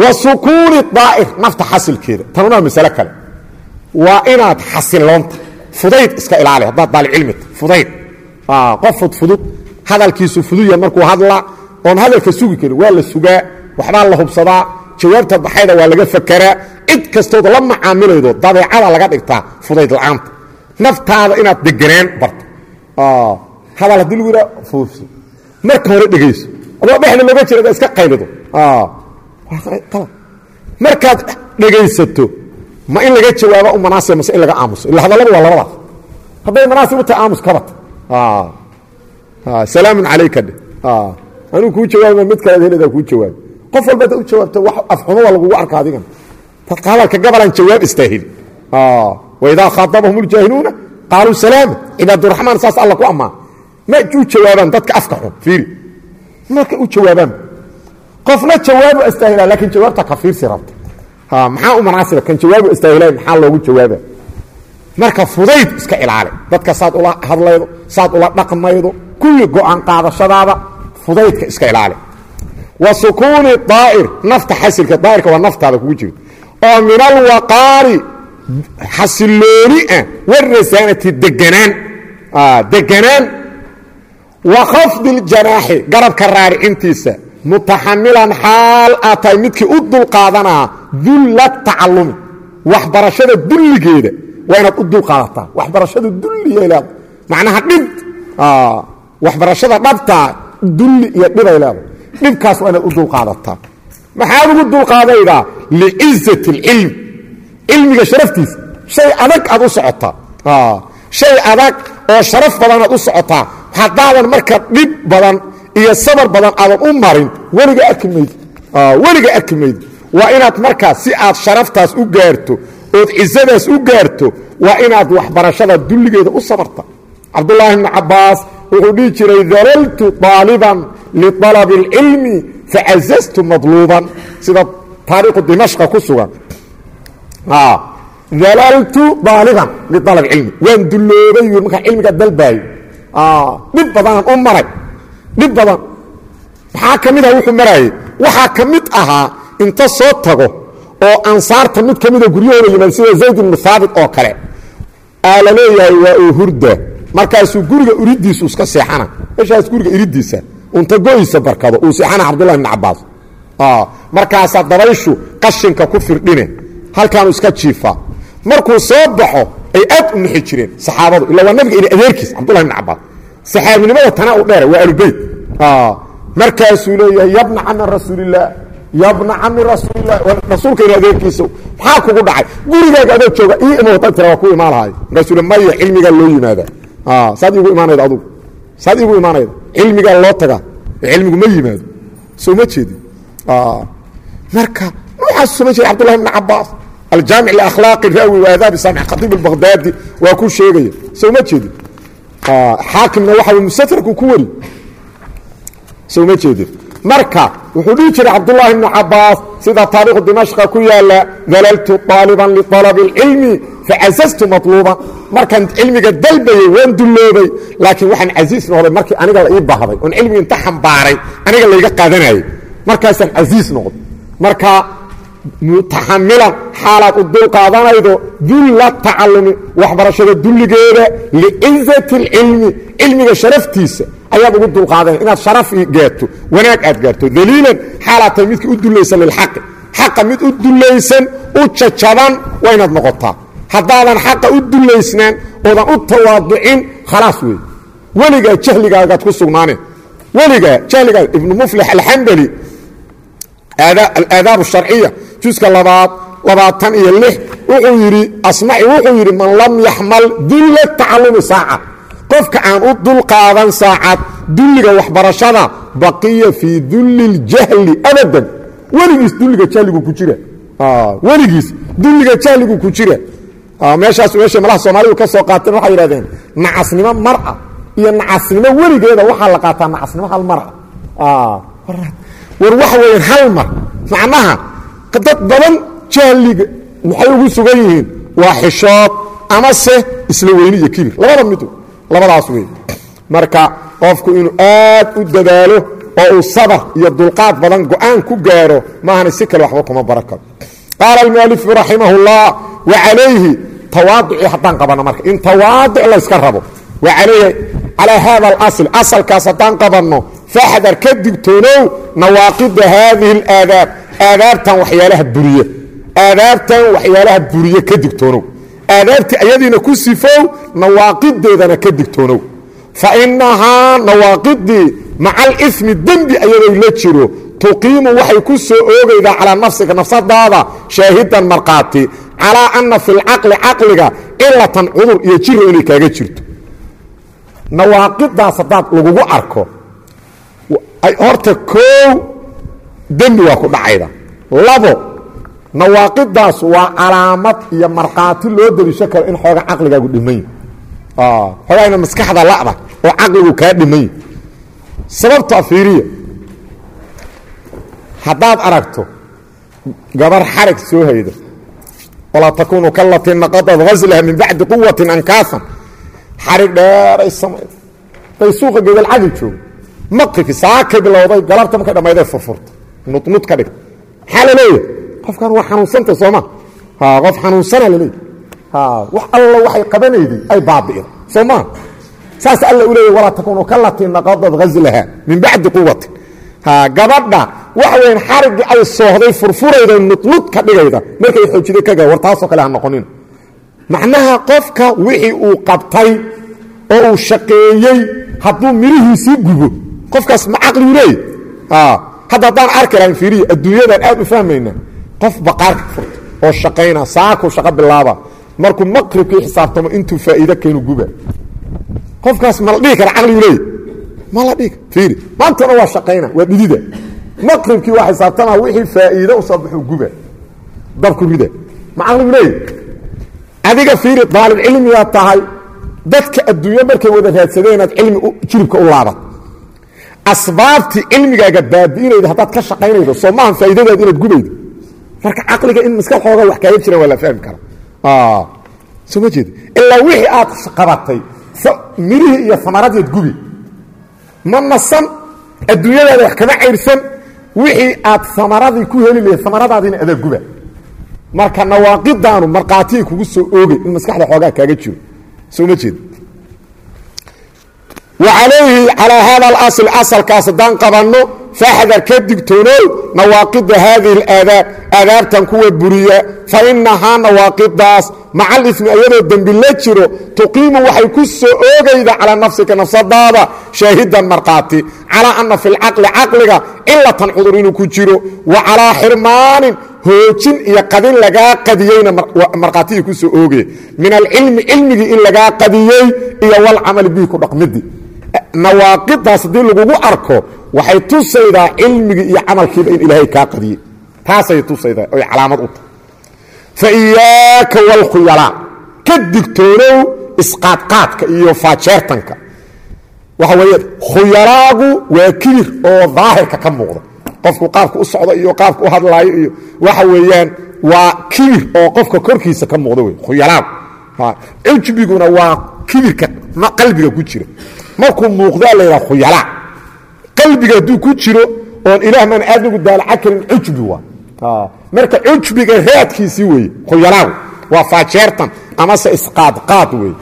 wa sukuuni daa'ir nafta xasilkeeda. Tanuna waa masale kale. Waa inaad xasiloonta. Fudayd iska ilaali haddaad daalicilmita fudayd. Qof fudfudud hadalkiisu fuduya markuu hadla oon hadalka sugi karin waa la sugaa waxbaa la hubsadaa jawaabta baxayda waa laga fakaraa cid kastood la macaamilaydo dabeecada laga dhigtaa fudayd la'aanta. Naftaada inaad deganaan barto hadal haddii lagu yidhaa fuufso marka hore dhegayso. Adoo dhexda looga jira iska qaylido markaad dhegaysato ma in laga jawaaba u manaasib mase in laga aamuso. Illa hadalladu waa labadaas. Hadday manaasib u tahay aamus kabat salaamun calayka. Anuu kuu jawaabma mid kalead heledaa kuu jawaaba qof walba ada u jawaabto wax afxumo waa lagugu arka adigan. Hadalka gabalaan jawaab istaahili waidaa khaaabahum اljaahiluuna qaaluu salaama cibaaduraxmaan saas alla ku ammaan. Ma u jawaabaan dadka afka xun fiiri. Marka u jawaabaan qofna jawaabu astaahila laakiin jawaabta ka fiirsi rabta. Maxaa u manaasiba kan jawaabu astaahila maxaa loogu jawaaba marka fudayd iska ilaali. Dadka saad ula hadlaydo saad ula dhaqmaydo kulli go'aan qaadashadaada fudaydka iska ilaali wa sukuuni daa'ir nafta xasilka daa'irka waa naftaada kugu jirta oo min alwaqaari xasilooni ah. Warasaanati deganaan deganaan wa khafdi ljanaaxi garabka raaricintiisa mutaxamilan xaal aad tahay midkii u dulqaadanaa dulla tacalumi waxbarashada dulligeeda waa inaad u dulqaadataa. Waxbarashada dulligay leeda macnaha dhib. Waxbarashada dhabtaa dulli iyo dhibay leedahay dhibkaas waa inaad u dulqaadataa maxaad ugu dulqaadaydaa licizati اlcilm cilmiga sharaftiisa shay adag aad u socotaa shay adag oo sharaf badanaad u socotaa haddaadan marka dhib badan iyo sabar badan aadan u marin weliga arki mayd. Weliga arki mayd. Waa inaad markaa si aad sharaftaas u gaarto ood cisadaas u gaarto waa inaad waxbarashada dulligeeda u sabarta. Cabdulaahi bni cabaas wuxuu dhihi jiray dalaltu aaliban lialabi اlcilmi facazastu madluuban sida taariikhu dimashqa ku sugan dalaltu daaliban lialab cilmi waan dulloobay yui markaan cilmiga dalbaayo dhib badanaan u maray dhib badan maxaa ka mid aha wuxuu maraayey waxaa ka mid ahaa inta soo tago oo ansaarta mid ka mida guryahooda yimaad sida zayd ibnu haabit oo kale aa waa uu hurda markaasuu guriga iridiisu iska seexana meeshaas guriga iridiisa unta goysa barkado. Uu seexana cabdullahi bni cabaas markaasaa dabayshu qashinka ku firdhine halkaanu iska jiifaa markuu soo baxo ay aad u nixi jireen saxaabadu illa waa nabiga ina adeerkiis cabdullahi bni cabaas saxaabinimada tana u dheera waa alubeyt markaasuu leeyahay yabna cami rasuulilah yabna cami rasuulilah rasuulka ina adeerkiisa maxaa kugu dhacay? Gurigaaga adoo jooga ii imowta tira waa ku imaan lahay markaasuu maya cilmigaa loo yimaada saad iigu imaanayda adugu. Saad iigu imaanayda cilmigaa loo tagaa cilmigu ma yimaado soo ma jeedin marka nuuxaas soo ma jeeda cabdullahi bni cabaas aljaamic liakhlaaqi raawi waadaabi saamic khatiib albaqdaadi waa ku sheegaya soo ma jeedin xaakimna waxa mustatrku ku wari soo ma jeedin marka wuxuu dhihi jiray cabdulaahi ibnu cabaas sida taariikhu dimashqa ku yaalla dalaltu aaliban lialabi اlcilmi facazaztu maluuban markaan cilmiga dalbayey waan dulloobay laakiin waxaan casiis noqday markii aniga la ii baahday oon cilmigi inta xambaaray aniga layga qaadanayay. Markaasaan casiis noqday. Marka mutaxamilan xaalaad u dul qaadanaydo dulla waxbarashada dulligeeda licinzati اlcilmi cilmiga sharaftiisa ayaad ugu dulqaadanay inaad sharaf gaarto wanaag aad gaarto. Daliilan xaalaad midkii u dulaysan lilxaqi xaqa mid u dulaysan u jajaban waa inaad noqotaa. Haddaadan xaqa u dulaysnaan oodan u tawaaducin khalaas wey weligaa jahligaagaad ku sugnaaneen weligaa jahligaa ibnu muflix alxambali alaadaab sharciya juska labaad labaatan iyo lix wuxuu yidhi asmaci wuxuu yidhi man lam yaxmal dulla tacalumi saaca qofka aan u dulqaadan saacad dulliga waxbarashada baqiya fii dulli اljahli abadan. Weligiis dulliga jahligu ku jira. Weligiis dulliga jahligu ku jira. Meeshaas meesha malaha soomaalidu ka soo qaateen waxay yidhahdeen nacasnimo mar'a iyo nacasnimo weligeeda waxaa la qaataa nacasnimo hal mara war waxa weeyaan hal mar. Macnaha dad badan jahliga maxay ugu sugan yihiin waa xishood amase isla weyni iyo kibir. Labada mid labadaas wey marka qofku inuu aad u dadaalo oo uu sabar iyo dulqaad badan go'aan ku gaaro maahana si kale waxba kuma baran karo. Qaala almualifu raximah اllah wa calayhi tawaaducii haddaan qabanno marka in tawaaduc layska rabo. Wa calayhi calaa hada alasl asalkaas haddaan qabanno faxdar ka digtoonow nawaaqida haadihi اlaadaab aadaabtan waxyaalaha buriye aadaabtan waxyaalaha buriye ka digtoonow aadaabtii ayadiina ku sifow nawaaqideedana ka digtoonow. Fa inahaa nawaaqidii maca alimi dembi ayadoo la jiro tuqiimu waxay ku soo oogaydaa calaa nafsiga nafsadaada shaahidan markhaati calaa ana fi lcaqli caqliga cilatan cudur iyo jira inay kaaga jirto. Nawaaqidaas haddaad lagugu arko horta koow dembi waa ku dhacayda. Labo nawaaqidaas waa calaamad iyo markhaati loo deliisho karo in xooga caqligaagu dhimany xoogaa ina maskaxda la'da oo caqligu kaa dhimany sababta fiiriya haddaad aragto gabar xarag soo hayda walaa takuunu kalatii naqadad haslaha min bacdi quwatin ankaasan xarig dheeray samayd bay suuqa gegalcadi jooga. Maqribki saakay bilowday galabta markay dhammayday furfurta nudnud ka dhig maxaa la leeyahay qofkan waa xanuunsanta sooma qof xanuunsana laleeyahy wax alla waxay qabanayday ay baabi'da soo maa saas alla u leeyahy walaa takuunu kalatii naqadad haslaha min bacdi quwatin gabadha waxa weyan xariggii ay soohday furfurayda nudnud ka dhigayda markay xoojida ka gaa war taasoo kale ha noqonin. Macnaha qofka wixii uu qabtay oo uu shaqeeyey hadduu mirihiisii gubo. Qofkaas ma caqligu leey hadda haddaan arki lahayn fiiriya adduunyadan aad u fahmayna qof baqaarka furta oo shaqayna saakuu shaqo bilaaba markuu maqribkii xisaabtamo intuu faa'iido keenu guba. Qofkaas ma la dhihi kara caqligu leey? Ma la dhihi fiiri. Maantana waa shaqayna waa dhidida. Maqribkii waa xisaabtama wixii faa'iido u soo baxuu guba. Dabku rida. Ma caqligu leey? Adiga fiiri daalib cilmiyaa tahay. Dadka adduunyo markay wada raadsadeen inaad cilmi jiribka u laabat. Asbaabtii cilmigaaga baabi'inayda haddaad ka shaqaynaydo soo maahan faa'iidadaad inaad gubaydo marka caqliga in maska xooga wax kaaga jiraan waa la fahmi kara soo ma jeeda ilaa wixii aad qabatay mirihii iyo amaradiiad gubi. Ma nasan adduunyadaada wax kama cayrsan wixii aad amaradii ku heli lahayd amaradaadiina adaa guba. Marka nawaaqidaanu markhaatiyay kugu soo oogay in maskaxda xoogaa kaaga jiro. Soo ma jeed. Wa calayhi calaa hada alasl asalkaas haddaan qabanno faxdar ka digtoonow nawaaqida haadihi alaadaab aadaabtan kuwa buriya. Fa inahaa nawaaqidaas maca alimi ayadoo dembi la jiro tuqiimu waxay ku soo oogayda calaa nafsika nafsadaada shaahidan markhaati. Calaa ana fi lcaqli caqliga cilatan cudur inuu ku jiro. Wa calaa xirmaanin hoojin iyo qadin lagaa qadiyeyna markhaatiyii ku soo oogaya min alcilmi cilmigii in lagaa qadiyey iyo walcamali bihi ku waxay tusaydaa cilmigii iyo camalkiiba in ilaahay kaa qadiyey. Taasay tusaydaa oy calaamad u tahay. Fa iyaaka walkhuyalaa ka digtoonow isqaadqaadka iyo faajeertanka. Waxa weeye khuyalaagu waa kibir oo daahirka ka muuqda. Qofku qaabka u socda iyo qaabka u hadlaayo iyo waxa weeyaan waa kibir oo qofka korkiisa ka muuqda wey khuyalaagu cujbiguna waa kibirka qalbiga ku jira. Markuu muuqdaa la yidhaha khuyalaa qalbiga hadduu ku jiro oon ilaah maan aadmigu daalaca karin cujbi waa. Marka cujbiga raadkiisii weeye khuyalaagu waa faajeertan amase isqaadqaad wey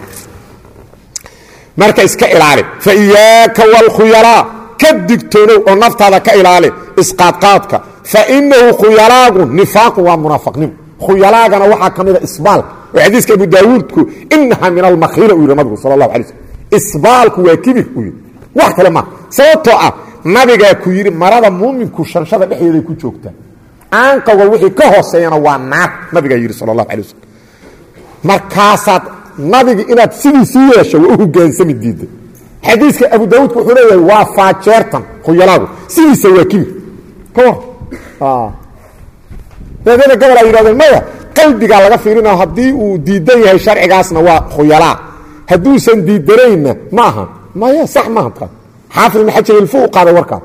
marka iska ilaali fa iyaaka walkhuyalaa ka digtoonow oo naftaada ka ilaali isqaadqaadka. Fa inahu khuyalaagu nifaaqu waa munaafiqnimo khuyalaagana waxaa ka mida isbaalka oo xadiiska abu daawuudku inaha min almakhila uu yidhi nabigu sala allahu alay slm isbaalku waa kibir uu yidhi wax kale maa sababtoo ah nabigaa ku yidhi marada muuminku shanshada dhexdeeday ku joogtaa aanqaga wixii ka hooseeyana waa naar nabigaa yidhi sala allahu alay waslm markaasaad nabiga inaad sidiisii yeesho waa u hogaansami diidday. Xadiiska abu daawuudka wuxuu leeyahay waa faajeertan khuyalaagu sidiisa waa kibir ka war daadada gobol ay yidhahdeen maya qalbigaa laga fiirinayo haddii uu diidan yahay sharcigaasna waa khuyalaa hadduusan diidanayna ma aha maya sax maaha taas xaafid ibn xajar ilfu u qaaday warkaa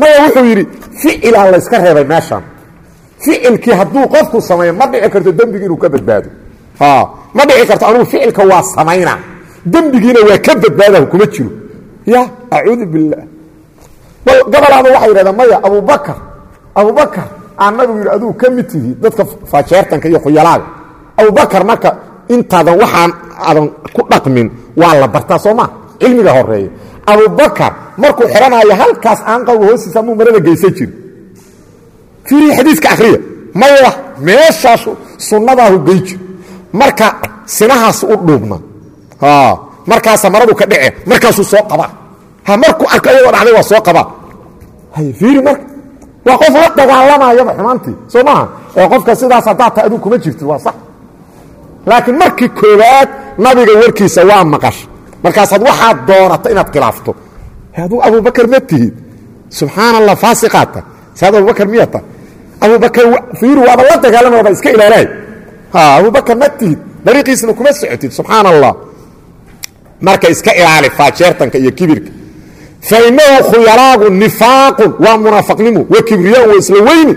maya wuxuu yidhi ficilaa layska reebay meeshaan. Ficilkii hadduu qofku sameeyo ma dhici karto dembigi inuu ka badbaado. Ma dhici karto anugu ficilka waa samaynaa. Dembigiina waa ka badbaadahu kuma jiro. Ya acuudu billaah. Gobolaada waxay yidhahdaan maya abubakar abubakar aan nabigu yidhi aduu ka mid tihi dadka faajeertanka iyo khuyalaaga abubakar marka intaadan waxaan aadan ku dhaqmin waa la bartaa soo maa cilmiga horreeya abubakar markuu xidhanaayo halkaas aanqawga hoostiisa muu marada geysan jiri fiiriya xadiiska akhriya maya meeshaas sunnadaahu gey jir. Marka sinahaas u dhuubna. Markaasa maradu ka dhece markaasuu soo qabaa ha markuu arko iyagoo dhacday waa soo qabaa hay fiiri marka waa qof la dagaalamayaba xumaantii? Soo maaha ee qofka sidaas haddaad tahay aduu kuma jirtid waa sax. Laakiin markii koowaad nabiga warkiisa waa maqash markaasaad waxaad doonata inaad khilaafto. Aduu abubakar ma tihid. Subxaan allah faasiqaata saad abubakar miyata abubakar fiiri waaba la dagaalama waaba iska ilaalahay abubakar ma tihid. Dariiqiisna kuma socotid subxaan allah marka iska ilaali faajeertanka iyo kibirka. Fainahu khuyalaagu nifaaqun waa munaafaqnimu wa kibriyaan waa isla weyni.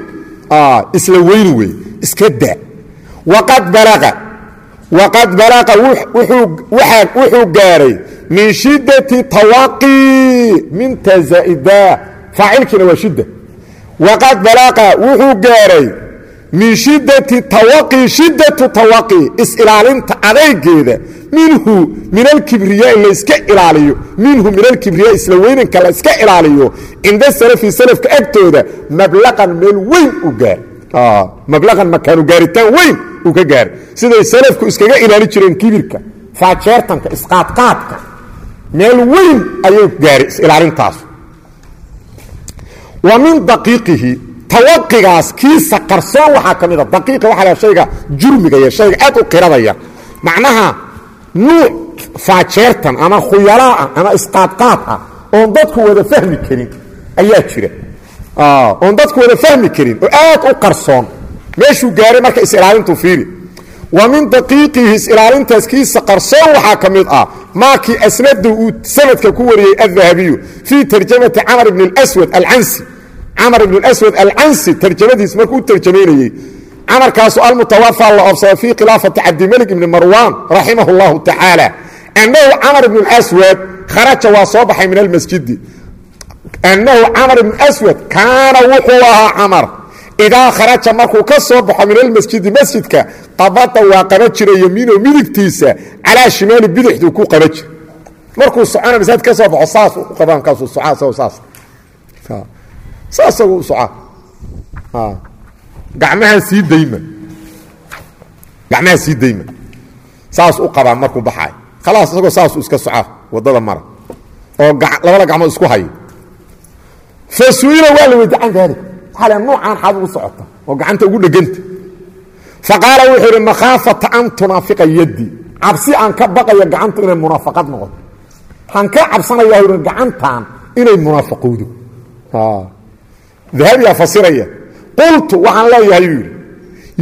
Isla weyni wey iska daa waqad balaqa waqad balaqa wuxuu gaaray min shiddati tawaqi minta zaa'ida faacilkiina waa shidda waqad balaqa wuxuu gaaray min shiddati tawaqi shiddatu tawaqi is-ilaalinta adaygeeda minhu min alkibriyaa layska ilaaliyo minhu min alkibriyaa isla weynanka la iska ilaaliyo cinda salafi salafka agtooda mablaqan meel weyn u gaar mablaqan makaanu gaaritaan weyn uu ka gaaray siday salafku iskaga ilaali jireen kibirka faajeertanka isqaadqaadka meel weyn ayuu gaaray is-ilaalintaas wa min daqiiqihi tawaqigaas kiisa qarsoon waxaa ka mida daqiiqa waxa la shayga jurmiga iyo shayga aad u qiradaya. Macnaha nuuc faajeertan ama khuyalaa ah ama isqaadqaad ah oon dadku wada fahmi karin ayaa jira. Oon dadku wada fahmi karin oo aad u qarsoon meeshuu gaaray marka isilaalintuu fiiri. Wa min daqiiqihi isilaalintaas kiisa qarsoon waxaa ka mid ah maakii asnadu uu sanadka ku wariyey adahabiyu fii tarjamati camar bn wad aansi camar ibn aswad alcansi tarjamadiis markuu u tarjamaynayey camarkaasu almutawafaa la oobsaday fii khilaafati cabdimelig ibni marwaan raximah اllahu tacaala annahu camar ibn aswad kharaja waa soo baxay min almasjidi. Annahu camar ibn aswad kaana wuxuu ahaa camar idaa kharaja markuu ka soo baxo min almasjidi masjidka qabada waa qaba jira yamiino midigtiisa calaa shimaali bidixduu ku qaba jira markuu socona masaajid ka soo baxo saas u qabaan kaasuu socaa sago saas. Saasagu u socaa gacmaha sii dayma. Gacmaha sii dayma. Saas u qabaa markuu baxaay khalaas isagoo saasuu iska socaa waddada mara. Oo labada gacmood isku haya fa waa la weydi can daalik waxaa le nuucaan xaad ugu socota oo gacanta ugu dheganta fa qaala wuxuu idhi makhaafata an tunaafiqa yaddi cabsi aan ka baqayo gacantu inay munaafaqad noqoto waxaan ka cabsanaya i gacantan inay munaafaqowdo dahabiyaa fasiraya qultu waxaan leeyahay yuu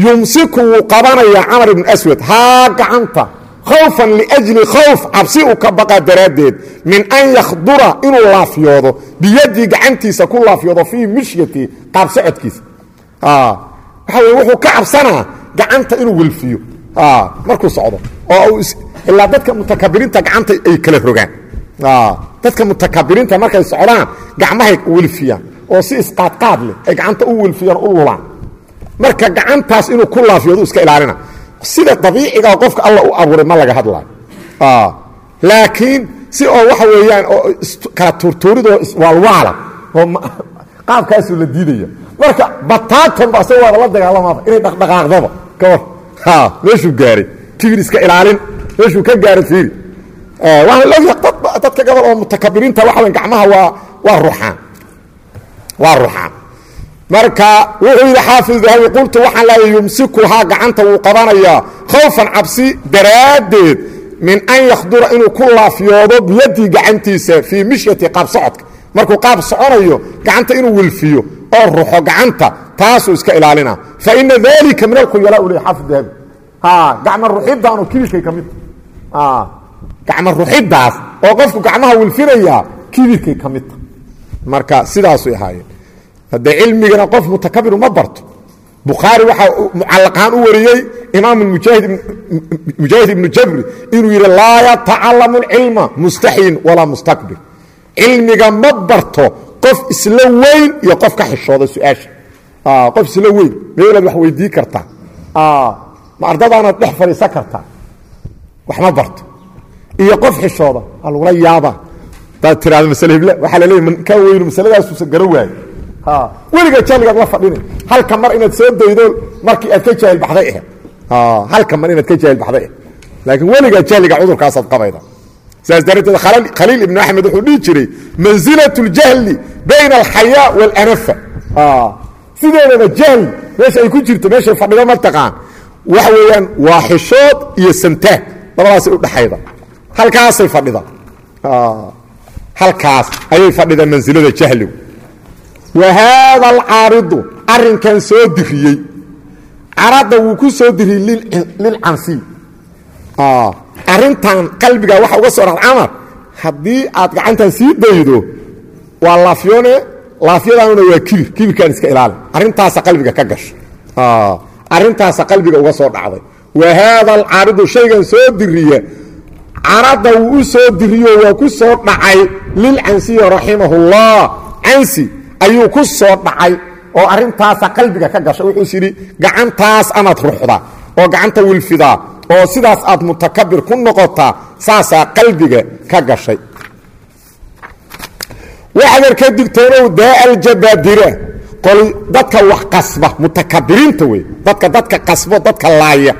yumsiku wuu qabanayaa camar ibn aswad haa gacanta khawfan liajli khawf cabsi uu ka baqaa daraaddeed min an yakhdura inuu laafyoodo biyadii gacantiisa ku laafyoodo fii mishyati qaab socodkiisa waxa weye wuxuu ka cabsanaa gacanta inuu welfiyo markuu socdo oo ilaa dadka mutakabiriinta gacanta ay kala rogaan dadka mutakabiriinta markay socdaan gacmahay welfiyaan oo si isqaadqaad leh ay gacanta u welfiyaan u lulaan marka gacantaas inuu ku laafyoodu iska ilaalina sida dabiiciga qofka alla u abuuray ma laga hadlaayo. Laakiin si oo waxa weeyaan oo kala tuurtuuridoo iswaalwaala oo qaabkaasuu la diidaya. Marka bataatanba asaga waaba la dagaalamaaba inay dhaqdhaqaaqdaba. Ka war meeshuu gaaray tigir iska ilaalin meeshuu ka gaaray fiiri. Waana laogyahay dadka gobol oo mutakabiriinta waxa weyn gacmaha waa waa ruxaan waa ruxaan marka wuxuu yidhi xaafid dahabi qultu waxaan leeya yumsikuhaa gacanta wuu qabanayaa. Khawfan cabsi daraaddeed min an yakhdura inuu ku laafyoodo biyadii gacantiisa fii mishyati qaab socodka. Markuu qaab soconayo gacanta inuu wilfiyo oo ruxo gacanta taasuu iska ilaalina fa ina dalika min alkhuyalaa u ley xaafid dahabi gacma ruxiddaanu kibirkay ka mid gacma ruxiddaas oo qofku gacmaha wilfinayaa kibirkay ka midta marka sidaasay ahaayeen haddee cilmigana qof mutakabiru ma barto. Bukhaari waxaa mucallaqahaan u wariyey imaam mujaahid ibnu jabri inuu yidhi laa yatacalamu اlcilma mustaxyin walaa mustakbir cilmiga ma barto qof isla weyn iyo qof ka xishooda su'aasha. Qof isla weyn. Meelaad wax weydii kartaa ma ardadaanaad dhex fadhiisan kartaa wax ma barto. Iyo qof xishooda waa lagula yaabaa. Hadaad tiraado masale hebla waxaa la leeya kaa weynu masaladaasuusa garo waayo weligaa jahligaad la fadhina halka mar inaad soo daydo markii aad ka jaahil baxday ahed halka mar inaad ka jaahil baxday ahed laakiin weligaa jahliga cudurkaasaad qabayda. Saas darateed khaliil ibnu axmed wuxuu dhihi jiray mansilat اljahli bayna alxayaa wاlanafa sideedaba jahli meesha ay ku jirto meeshay fadhido ma taqaan. Waxa weeyaan waa xishood iyo samtaag labadaasay udhaxayda halkaasay fadhida. Halkaas ayay fadhida mansilada jahligu wa haada alcaaridu arrinkan soo diriyey caradda wuu ku soo diriyey lilcansiy arrintan qalbiga waxa uga soo dhacda camar haddii aad gacantan sii daydo waa laafyoone laafyadaanuna waa kibir kibirkaan iska ilaali arrintaasa qalbiga ka gasha arrintaasa qalbiga uga soo dhacday wa haada alcaaridu shaygan soo diriya caradda wuu u soo diriyo waa ku soo dhacay lilcansiyi raximahullah cansi ayuu ku soo dhacay oo arrintaasa qalbiga ka gasha wuxuus yidhi gacantaas amaad ruxda oo gacanta wilfidaa oo sidaas aad mutakabir ku noqotaa saasaa qalbiga ka gashay. Waxdar ka digtoonow daa aljabaabira qoli dadka wax qasba mutakabiriinta wey dadka dadka qasbo dadka laaya.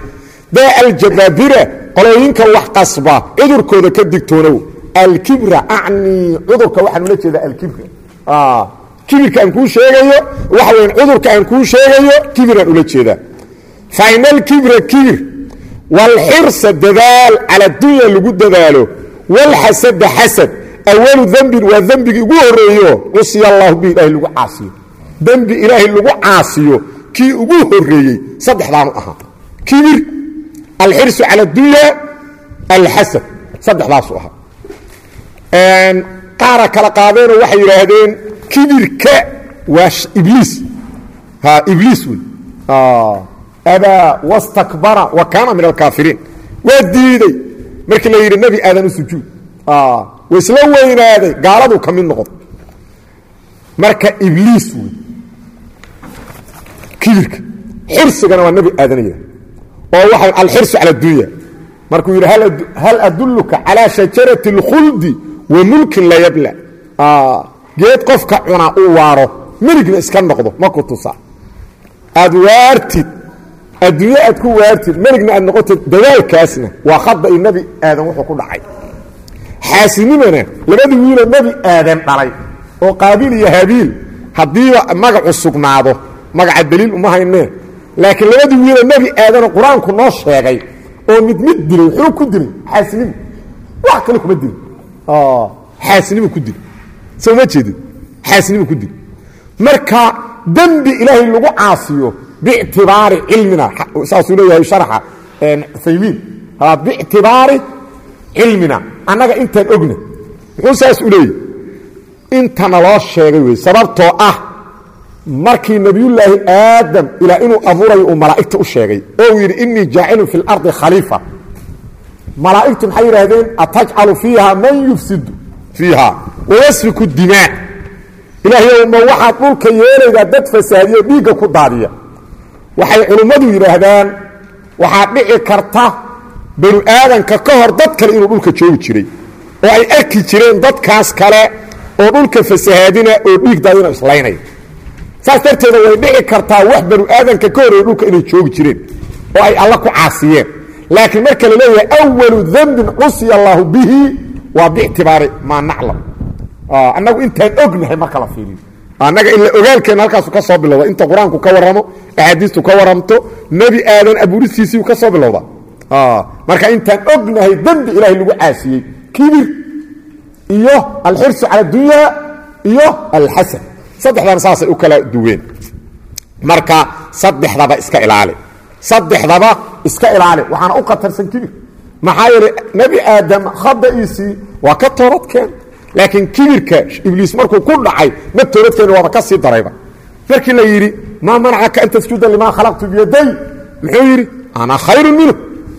Daa aljabaabira qolooyinka wax qasba cudurkooda ka digtoonow alkibra acnii. Cudurka waxaan ula jeedaa alkibra kibirka aan kuu sheegayo waxa weyn cudurka aan kuu sheegayo kibiraan ula jeedaa. Fainalkibra kibir. Walxirsa dadaal cala dunya lagu dadaalo. Walxasada xasad awalu dembin waa dembigii ugu horeeyo cusiya allaahu bi ilahay lagu caasiyo. Dembi ilaahay lagu caasiyo. Kii ugu horeeyey saddexdaanu ahaa. Kibir. Alxirsu cala adunya alxasad saddexdaasu ahaa. Qaara kala qaadeenoo waxay yidhaahdeen kibirka waa ibliis. Ibliis wey abaa wastakbara wa kaana min alkaafiriin waa diiday markii la yidhi nebi aadan u sujuud wa isla weynaaday gaaladuu ka mid noqdo marka ibliis wey kibirka. Xirsigana waa nebi aadanaya oo waxa alxirsu cala dunya. Markuu yidhi hal adulluka calaa shajarati اlkhuldi wa mulkin la yabla geed qofka cuna uu waaro meligna iska noqdo ma ku tusa. Aad waartid adduunye aad ku waartid meligna aad noqotid dadaalkaasna waa khada i nebi aadan wuxuu ku dhacay. Xaasinimana labadii wiiloo nebi aadan dhalay oo qaabiil iyo habiil haddiiba magacu sugnaado magaca daliil uma haynee laakiin labadii wiiloo nebi aadanoo qur'aanku noo sheegay oo mid mid dilay wuxuu ku dilay xaasinimo. Wax kale kuma dilin. Xaasinimo ku dil soo ma jeedid xaasinimo ku dil. Marka dembi ilaahay lagu caasiyo bictibaari cilmina saasuu leeyahay sharxa saymiin bictibaari cilmina. Annaga intaan ogna muxuu saas u leeyahy intana loo sheegay wey sababtoo ah markii nebiyullaahi aadam ilaa inuu abuurayo uu malaa'igta u sheegay oo uu yidhi innii jaacilun fi اlardi khaliifa. Malaa'igtu maxay yidhaahdeen? Atajcalu fiiha man yufsidu fiiha. Wayasfiku dimaa ilaahayow ma waxaad dhulka yeelaydaa dad fasaadiyo dhiigga ku daadiya. Waxay culimmadu yidhaahdaan waxaad dhici karta banu aadanka ka hor dad kale inuu dhulka joogi jiray oo ay arki jireen dadkaas kale oo dhulka fasahaadina oo dhiig daadina islaynaya saas darteeda way dhici kartaa wax banu aadanka ka horreeya dhulka inay joogi jireen oo ay alla ku caasiyeen. Laakiin marka la leeyahay awalu dembin cusiya allaahu bihi waa biictibaari maa naclam. Annagu intaan ognahay marka la fiiriyo. Annaga ila ogaalkeena halkaasu ka soo bilowda inta qur'aanku ka warramo axaadiistu ka waramto nebi aadan abuuristiisiiu ka soo bilowda. Marka intaan ognahay dembi ilaahay lagu caasiyey kibir iyo alxirsu cala adunyaa iyo alxasan. Saddexdana saasay u kala duween. Marka saddexdaba iska ilaali. Saddexdaba iska ilaali. Waxaana u khatarsan kibir maxaa yeelay nebi aadam khada'iisii waa ka toobadkeen laakiin kibirka ibliis markuu ku dhacay ma toobadkeena waaba ka sii darayba. Markii la yidhi maa manacaka an tasjuda limaa khalaqtu biyaday muxuu yidhi anaa khayrun minhu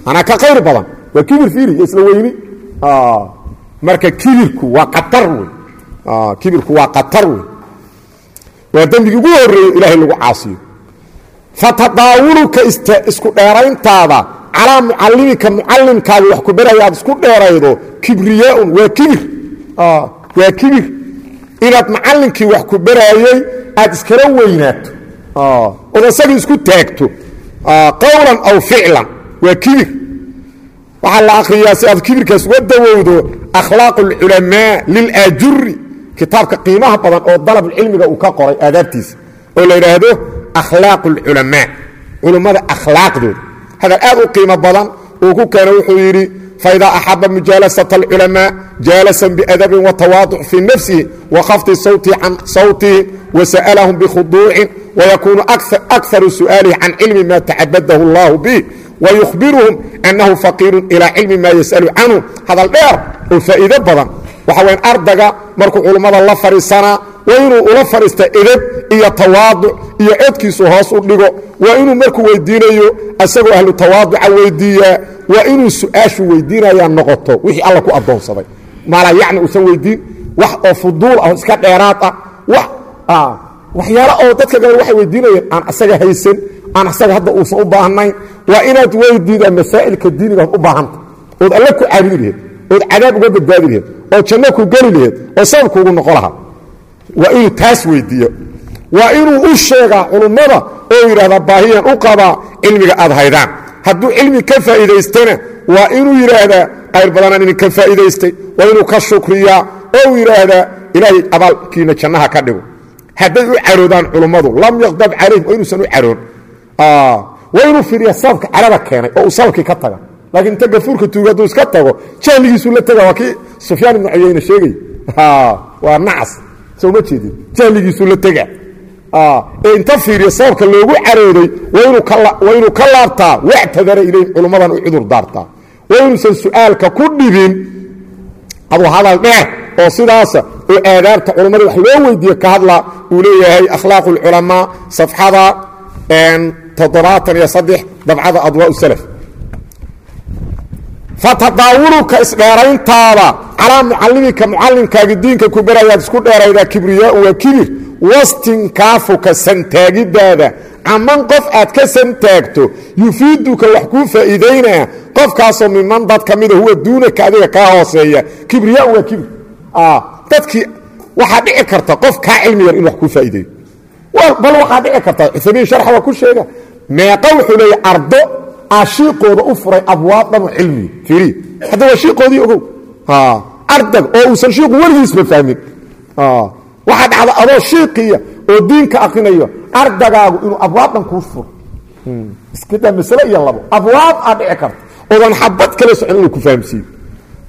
anaa ka khayr badan. Waa kibir fiiri iyo isla weyni. Marka kibirku waa qatar wey kibirku waa qatar wey waa dembigii ugu horreeyo ilaahay lagu caasiyo. Fatadaawuluka isku dheerayntaada calaa mucalimika mucalimkaagi wax ku baraya aad isku dheeraydo kibriyaaun waa kibir. Waa kibir. Inaad macallinkii wax ku baraayey aad iskala weynaato. Ood asagii isku taagto. Qowlan aw ficlan waa kibir. Waxaa la akriyaa si aad kibirkaas uga dawowdo akhlaaq اlculamaa lilaajuri kitaabka qiimaha badan oo dalabulcilmiga uu ka qoray aadaabtiisa oo la yidhaahdo akhlaaq اlculamaa culummada akhlaaqdooda hadal aad u qiimo badan uu ku keena wuxuu yidhi faidaa axaba mujaalasata alculamaa jaalasan biadabin wa tawaaduc fii nafsihi wa khafdi sawtihi can sawtihim wa sa'alahum bikhuduucin wayakuunu akaru su'aalihi can cilmi ma tacabadahu allahu bih wayukhbiruhum annahu faqiirun ilaa cilmi maa yasalu canhu hadal dheer oo faa'iido badan waxa weyan ardaga markuu culummada la fadhiisanaa waa inuu ula fadhiista edab iyo tawaaduc iyo codkiisu hoos u dhigo. Waa inuu markuu weydiinayo asagoo ahlu tawaaduca weydiiyaa waa inuu su'aashu weydiinayaa noqoto wixii alla ku addoonsaday. Maalaa yacni uusan weydiin wax oo fuduul ah oo iska dheeraad ah wax waxyaalo oo dadka gabal waxay weydiinayeen aan asaga haysan aan asaga hadda uusan u baahnayn. Waa inaad weydiidaa masaa'ilka diiniga u baahanta. Ood alle ku caabudi laheed ood cadaab uga badbaadi laheed oo janno ku geli laheed oo sababkuugu noqo lahaa waa inuu taas weydiiyo. Waa inuu u sheegaa culummada oo yidhahdaa baahiyaan u qabaa cilmiga aad haydaan. Hadduu cilmi ka faa'iidaystana waa inuu yidhaahdaa qayr badanaan idinka faa'iidaystay. Waa inuu ka shukriyaa oo yidhaahdaa ilaahay abaalkiina jannaha ka dhigo. Hadday u caroodaan culummadu lam yaqdab calayhim waa inuusan u caroon. Waa inuu fiiriya sababka carada keenay oo uu sababkii ka taga. Laakiin inta gafuurka tuuga soo ma jeedin? Jahligiisuu la tega. Ee inta fiiriya sababka loogu carooday waa inuu ka laabtaa wactadara ilayhim culummadan u cudur daartaa waa inuusan su'aalka ku dhibin aduu hadal dheer oo sidaasa oo aadaabta culummada wax loo weydiiye ka hadla uu leeyahay akhlaaq اlculamaa safxada toddobaatan iyo saddex dabcada adwaa salaf fatadaawuluka isdheerayntaada calaa mucalimika mucalimkaagi diinka ku barayaad isku dheeraydaa kibriyaau waa kibir. Wastinkaafuka santaagidaada caman qof aad ka santaagto yufiiduka wax kuu faa'iidaynaa qofkaasoo miman dad ka mida huwa duunaka adiga kaa hooseeya. Kibriyaa waa kibir. Dadkii waxaa dhici karta qof kaa cilmi yar in wax kuu faa'iideeyo bal waxaa dhici karta cuthamiin sharxa waa ku sheega. Meeqa wuxuu leeya ardo shiiqooda u furay abwaab dhanu cilmiga fiiri. Hadda waa shiiqoodii ogow. Ardag oo uusan shiiqu weligiisba fahmin. Waxaa dhacda adoo shiiqiya oo diinka akrinayo ardagaagu inuu abwaab dhan kuu furo. Iskadaa masale iyo labo. Abwaab aa dhici karta oodan xabad kala socon inuu ku fahamsiiyo.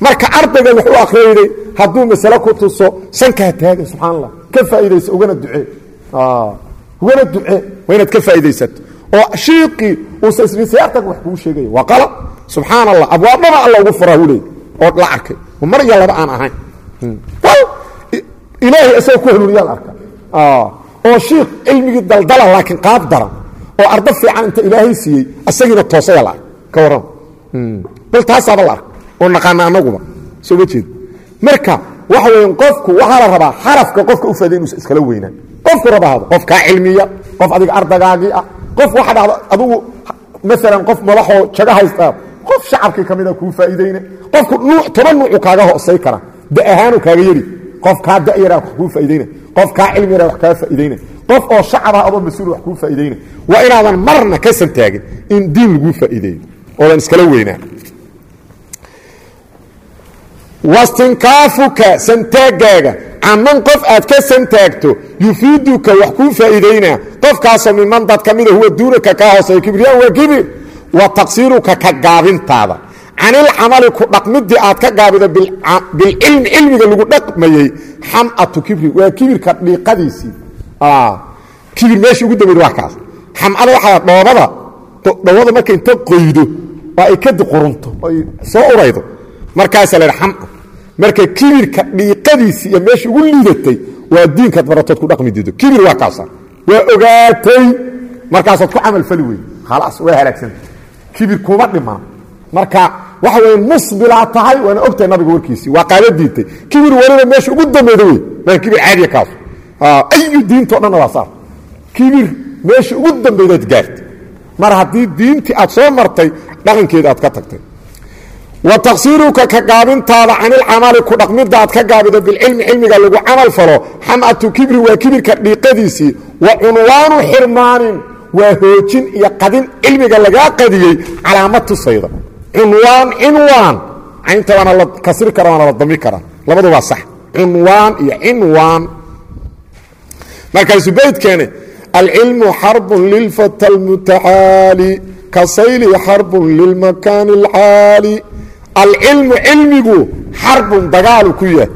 Marka ardaygan wax u akriyayday hadduu masale ku tuso sankaa taaga subxaan allah ka faa'iidaysa ugana ducee ugana ducee waa inaad ka faa'iidaysato oo shiiqii uusan isrisayaartaga wax kugu sheegaya waa qalab subxaan allah abwaabdhana alla ugu furaa hu leey oo la arkay. Mar iyo laba aan ahayn. Ilaahay isagoo ku hanuuniyaad arka. Oo shiikh cilmigii daldala laakiin qaab daran oo ardo fiican inta ilaahay siiyey asagiina toosaya la ark ka warran bal taasaaba la ark oo naqaana anaguba. Soo ma jeed. Marka waxa weya qofku waxaa la rabaa xarafka qofka u faaday inuusan iskala weynaan qofku raba hado qof kaa cilmiya qof adiga ardagaagii ah qof waxa dhacda adigu maalan qof madaxoo jaga haystaa qof shacabkii ka mida kuu faa'iideyna qofku toban nuucu kaaga hoosay kara da ahaanu kaaga yari qof kaa da'yara wax kuu faa'iideyna qof kaa cilmi yara wax kaa faa'iideyna qof oo shacab ah adoo mas'uul wax kuu faa'iideyna waa inaadan marna ka santaagin in diin laguu faa'iideeyo oodan iskala weynaan wastinkaafuka santaagaaga caman qof aad ka santaagto yufiiduka wax kuu faa'iidaynaa qofkaasoo miman dad ka mida huwa duunaka kaa hooseeya kibriyaan waa kibir wa taqsiiruka ka gaabintaada. Canilcamali ku dhaqmidii aad ka gaabida bilcilmi cilmiga lagu dhaqmayey xamatu kibri. Waa kibirka dhiiqadiisii kibir meeshii ugu dambeyd waa xamada waxaa dhoobada dhoobada marka inta qoydo oo ay kadi qurunto ay soo uraydo. Markaasaa la xama marka kibirka dhiiqadiisii iyo meeshii ugu liidatay waa diinkaad baratood ku dhaqmi diido. Kibir waa kaasa. Waa ogaatay. Markaasaad ku camal fali wey khalaas waa halaagsanta kibir kuma dhimana marka waxa weya musbilaa tahay waana ogtahay nabiga warkiisii waa qaada diintay. Kibir weliba meesha ugu dambeyda wey maa kibir caadiya kaasu ayu diinto dhanna waa saas kibir meesha ugu dambaydaad gaartay. Mar haddii diintii aad soo martay dhaqankeeda aad ka tagtay wa taqsiiruka ka gaabintaada canilcamali ku dhaqmidda aad ka gaabido bilcilmi cilmiga lagu camal falo xamatu kibri waa kibirka dhiiqadiisii. Wa cunwaanu xirmaanin waa hoojin iyo qadin cilmiga lagaa qadiyey calaamad tusayda cunwaan cinwaan. Caynta waana la kasri kara waana la dami karaa labadu waa sax. Cunwaan iyo cinwaan. Markaasuu baydkeene alcilmu xarbun lilfata almutacaali ka sayli xarbun lilmakaani alcaali alcilmu cilmigu xarbun dagaalu ku yahay.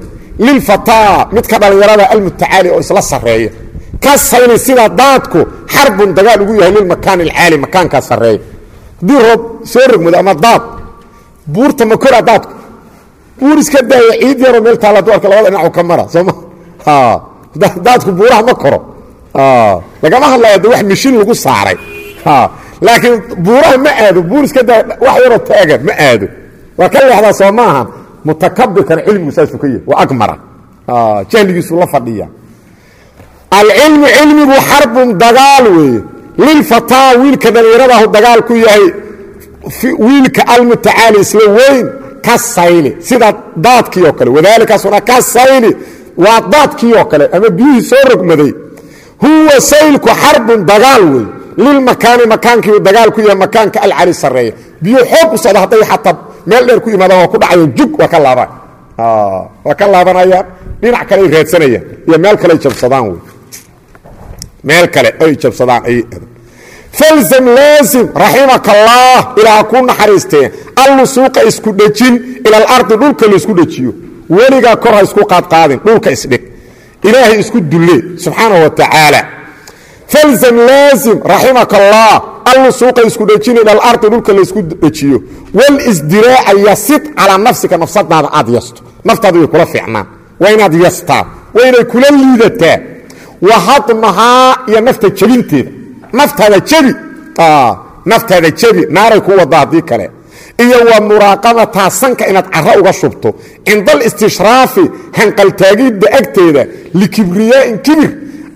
Lilfataa midka dhallinyarada almutacaali oo isla sareeya ka sayli sida daadku xarbun dagaal ugu yahay lilmakaani alcaali makaankaa sareeya haddii roob soo rogmado ama daad buurta ma kora daadku. Buur iska daaya ciid yaroo meel taalla duarka labada dhinacu ka mara sooma daadku buuraha ma koro. Lagama hadlaya de wax mishin lagu saaray. Laakiin buuraha ma aado buur iska daaya wax yaroo taaga ma aado waa ka leexdaa soo maaha mutakabirkana cilmigu saasuu ka yahy waa agmara. Jahligiisu la fadhiya. Alcilmu cilmigu xarbun dagaal weeye. Lilfataa wiilka dhallinyaradahu dagaal ku yahay. Wiilka almutacaali isla weyn ka sayli. Sida daadkii oo kale wadaalikaasuna ka sayli. Waa daadkii oo kale ama biyihii soo rogmaday. Huwa saylku xarbun dagaal wey lilmakaani makaankiiu dagaal ku yahay makaanka alcali sareeya biyo xoog u socda hadday xataa meel dheer ku yimaadaan waa ku dhacayo jug waa ka laabaan waa ka laabanayaan dhinac kale ay raadsanayaan iyo meel kale ay jabsadaan wey. Meel kale ay jabsadaan ay falzam laasim raximaka allah ilaa ku naxariistee allusuuqa isku dhejin ila alardi dhulka la isku dhejiyo. Weligaa kor ha isku qaadqaadin dhulka isdhig ilaahay isku dulle subxaanah wa tacaala falzam laasim raximaka allah allusuuqa isku dhejin ila alardi dhulka laysku dhejiyo. Walisdiraaca yasid calaa nafsika nafsadaada aad yasto. Naftaada way kula fiicnaan waa inaad yastaa. Waa inay kula liidataa. Wa hadmahaa iyo nafta jebinteeda. Naftaada jebi. Naftaada jebi. Naaray ku wada haddii kale. Iyo wa muraaqabataa sanka inaad caro uga shubto. Cinda alistishhraafi hanqaltaagidda agteeda likibriyaa'in kibir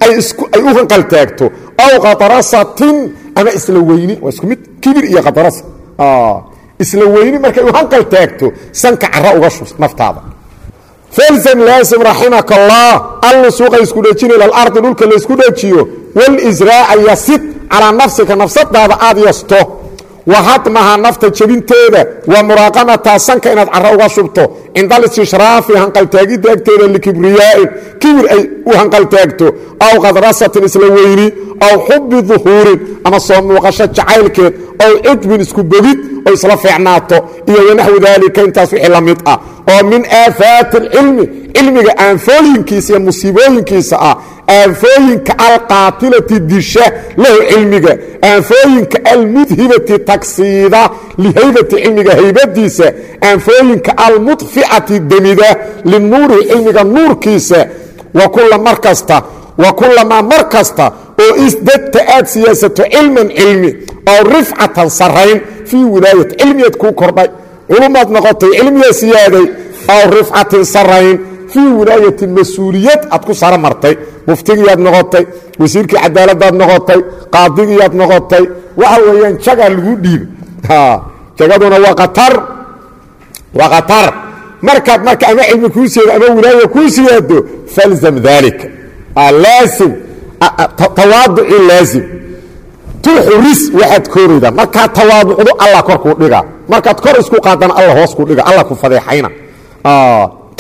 ay u hanqaltaagto aw khatarasatin ama isla weyni waa isku mid kibir iyo khatarasa isla weyni markay u hanqaltaagto sanka caro uga shub naftaada. Falzam laasim raximaka allah allusuuqa isku dhejin ila alardi dhulka laysku dhejiyo walisraaca yasid calaa nafsika nafsadaada aad yasto wa hadmaha nafta jebinteeda wa muraaqamataa sanka inaad caro uga shubto cinda alistishhraafi hanqaltaagidda agteeda likibriyaa'in kibir ay u hanqaltaagto aw khadrasatin isla weyni aw xubi duhuurin ama soo muuqasho jacaylkeed aw cidbin isku bogid oo isla fiicnaato iyo wanaxwi daalika intaas wixii la mid ah oo min aafaati alcilmi cilmiga aanfooyinkiisa iyo musiibooyinkiisa ah aanfooyinka alqaatilati disha lahu cilmiga aanfooyinka almudhibati tagsiida lihaybati cilmiga haybadiisa aanfooyinka almudficati demida linuurihi cilmiga nuurkiisa wa kula mar kasta wa kulamaa mar kasta oo isdadta aad siyaasato cilman cilmi oo rifcatan sarayn fii wilaayat cilmiyaad kuu kordhay culumaad noqotay cilmiyaa siyaaday aw rifcatin sarayn fii wilaayatin mas'uuliyad aad ku saro martay. Muftigiiaad noqotay wasiirkii cadaaladaad noqotay qaadigiiaad noqotay. Waxa weeyaan jagaa lagu dhiibay jagaduna waa atar waa khatar markaad marka ama cilmi kuu siyaado ama wilaaya kuu siyaado falzam daalika laasim tawaaduci laasim tuxuris waxaad kooraydaa markaad tawaaducdo allah korkuu dhiga markaad kor isku qaadana alla hoos ku dhiga alla ku fadeexayna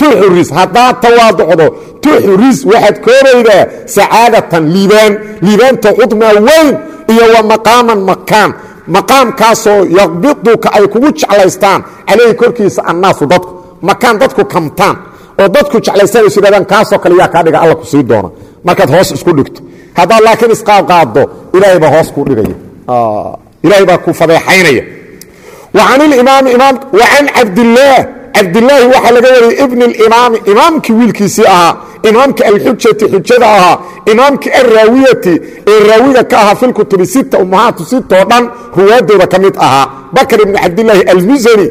tuxuris haddaad tawaaducdo tuxuris waxaad kooraydaa sacaadatan liibaan liibaanta cudmaa weyn iyo wa maqaaman makaan maqaamkaasoo yaqbiduka ay kugu jeclaystaan calayhi korkiisa annaasu dadku makaan dadku kamtaan oo dadku jeclaystaan is yidhahdaan kaasoo kale yaa kaa dhiga alla ku sii doona markaad hoos isku dhigto haddaad laakiin isqaadqaaddo ilaahay baa hoos kuu dhigaya ilaahay baa ku fadeexaynaya wa can cabdillaah cabdilaahi waxaa laga wariyey ibni اlimaami imaamkii wiilkiisii ahaa imaamkii alxujati xujada ahaa imaamkii alraawiyati ee raawiga ka ahaa fi lkutubi sita ummahaatu sitoo dhan ruwaadooda ka mid ahaa. Bakr ibni cabdilaahi almusani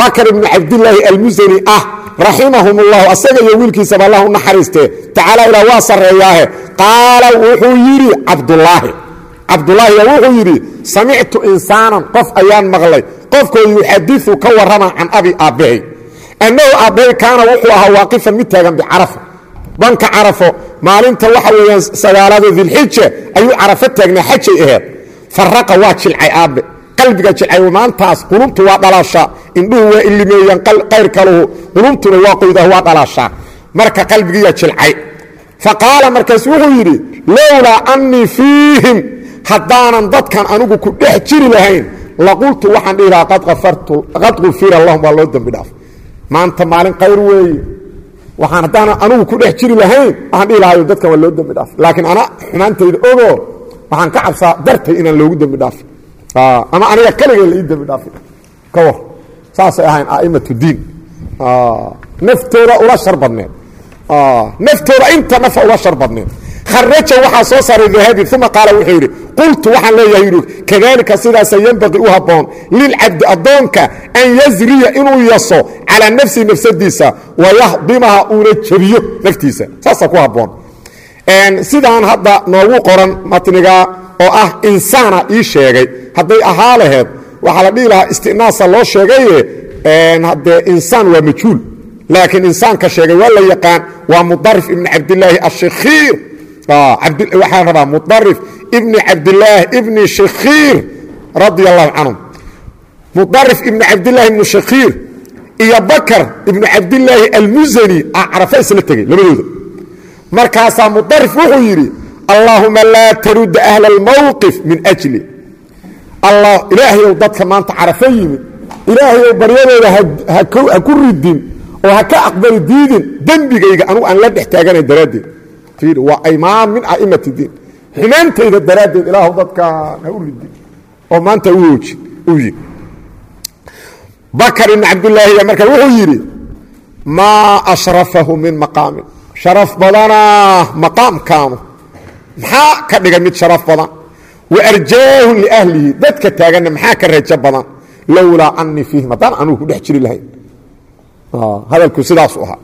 bakr ibni cabdilaahi almusani ah raximahum ullahu asaga iyo wiilkiisaba allah u naxariistee tacaala ilaa waa sarreeyaahe qaala wuxuu yidhi cabdulaahi cabdulaahiya wuxuu yidhi samictu insaanan qof ayaan maqlay qofkoo yuxadiu ka warrama can abi aabbahay annahu aabbahay kaana wuxuu ahaa waaqifan mid taagan bicarafa banka carafo maalinta waxa weeyaan sagaalada dilxija ayuu carafo taagnaa xajay aheed. Faraqa waa jilcay aabbe. Qalbiga jilcay maantaas qulubtu waa dhalaashaa. Indhuhu waa ilimeeyaan qayr kaluhu. Qulubtuna waa qoydaha waa dhalaashaa. Marka qalbigiiya jilcay. Fa markaas wuxuu yidhi lowlaa annii fiihim haddaanan dadkan anigu ku dhex jiri lahayn laqultu waxaan dhihi lahaa qad qufira lahum waa loo dembi dhaaf. Maanta maalin qayr weeye. Waxaan haddaanan anigu ku dhex jiri lahayn waxaan dhihi lahayo dadkan waa loo dembi dhaaf. Laakiin ana xumaantayda ogo waxaan ka cabsaa dartay inaan loogu dembi dhaafin ama aniga kaligay la ii dembi dhaafin ka war saasay ahayn a'imatu diin. Naftooda ula shar badneed naftooda inta nafa ula shar badneed kharaja waxaa soo saaray dahabi uma qaala wuxuu yidhi qultu waxaan leeyahay yidhi kadalika sidaasa yenbaqii u habboon lilcabdi addoonka an yasriya inuu yaso calaa nafsihi nafsadiisa wayahdimaha uuna jebiyo naftiisa saasaa ku habboon sidaan hadda noogu qoran matniga oo ah insaana ii sheegay hadday ahaa laheed waxaa la dhihi lahaa istinaasa loo sheegaye haddee insaan waa majhuul laakiin insaanka sheegay waa la yaqaan waa mudarif ibni cabdilaahi ashikhiir waxaan rabaa mudarif ibni cabdilaahi ibni shikhiir radia allahu canhum mudarif ibni cabdilaahi ibni shakhiir iyo bakar ibnu cabdilaahi almusani carafa isla tegey labadooda markaasaa mudarif wuxuu yidhi allaahuma laa tarudda ahla almowqif min ajli ilaahayow dadka maanta carafo yimid ilaahayow baryadooda ha ku ridin oo ha ka aqbali diidin dembigayga anugu aan la dhex taaganay daraaddeed fiir waa imaam min a'imati diin xumaantayda daraaddeed ilaahu dadkaan ha u ridin oo maanta u hoojin u yidhi. Bakar ibn cabdilaahiya marka wuxuu yidhi maa ashrafahu min maqaamin. Sharaf badanaa maqaamkaanu maxaa ka dhigay mid sharaf badan? Wa arjaahu liahlihi dadka taaganna maxaa ka rajo badan? Lowlaa anii fiihim haddaan anugu ku dhex jiri lahayn. Hadalku sidaasu ahaa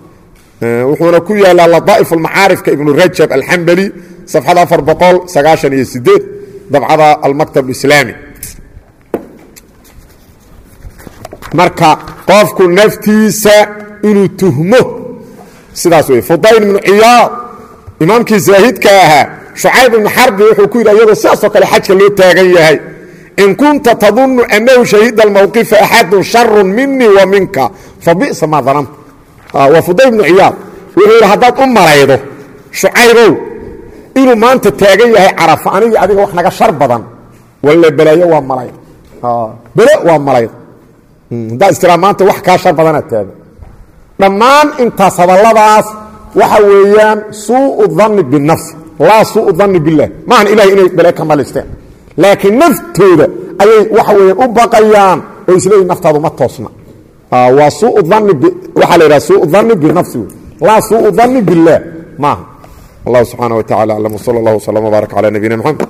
wuxuuna ku yaalaa ladaaif macaarifka ibnu rajab alxambali safxada afar boqol sagaashan iyo sideed dabcada almaktab islaami marka qofku naftiisa inuu tuhmo sidaas wey fudayl ibnu ciyaad imaamkii zaahidka ahaa shucayb ibnu xarbi wuxuu ku yidhi iyadoo sidaasoo kale xajka loo taagan yahay in kunta tadunnu annahu shahida almowqifa axadun sharun minii wa minka fa maa dananta waa fudayl ibnu ciyaad wuxuu yidhi haddaad u malaydo shucaybow inuu maanta taagan yahay carafa anigii adiga wax naga shar badan walle belaayo waa malayd belo waa malayd haddaad istiraa maanta wax kaa shar badanaad taagan dhammaan intaas hadalladaas waxa weeyaan suuءu danni binafsi laa suuءu danni biاllah maahan ilahay inay bele ka malisteen laakiin naftooda ayay waxa weeyaan u baqayaan oo isleeyihin naftaadu ma toosna waa suu danni waxaa la yidhaha suuءu danni binafsi wey laa suuءu danni biاllah maaha allah subxaanaه wa tacala aclam wsala اllah wslm wbaarak calى nabiyina mxamed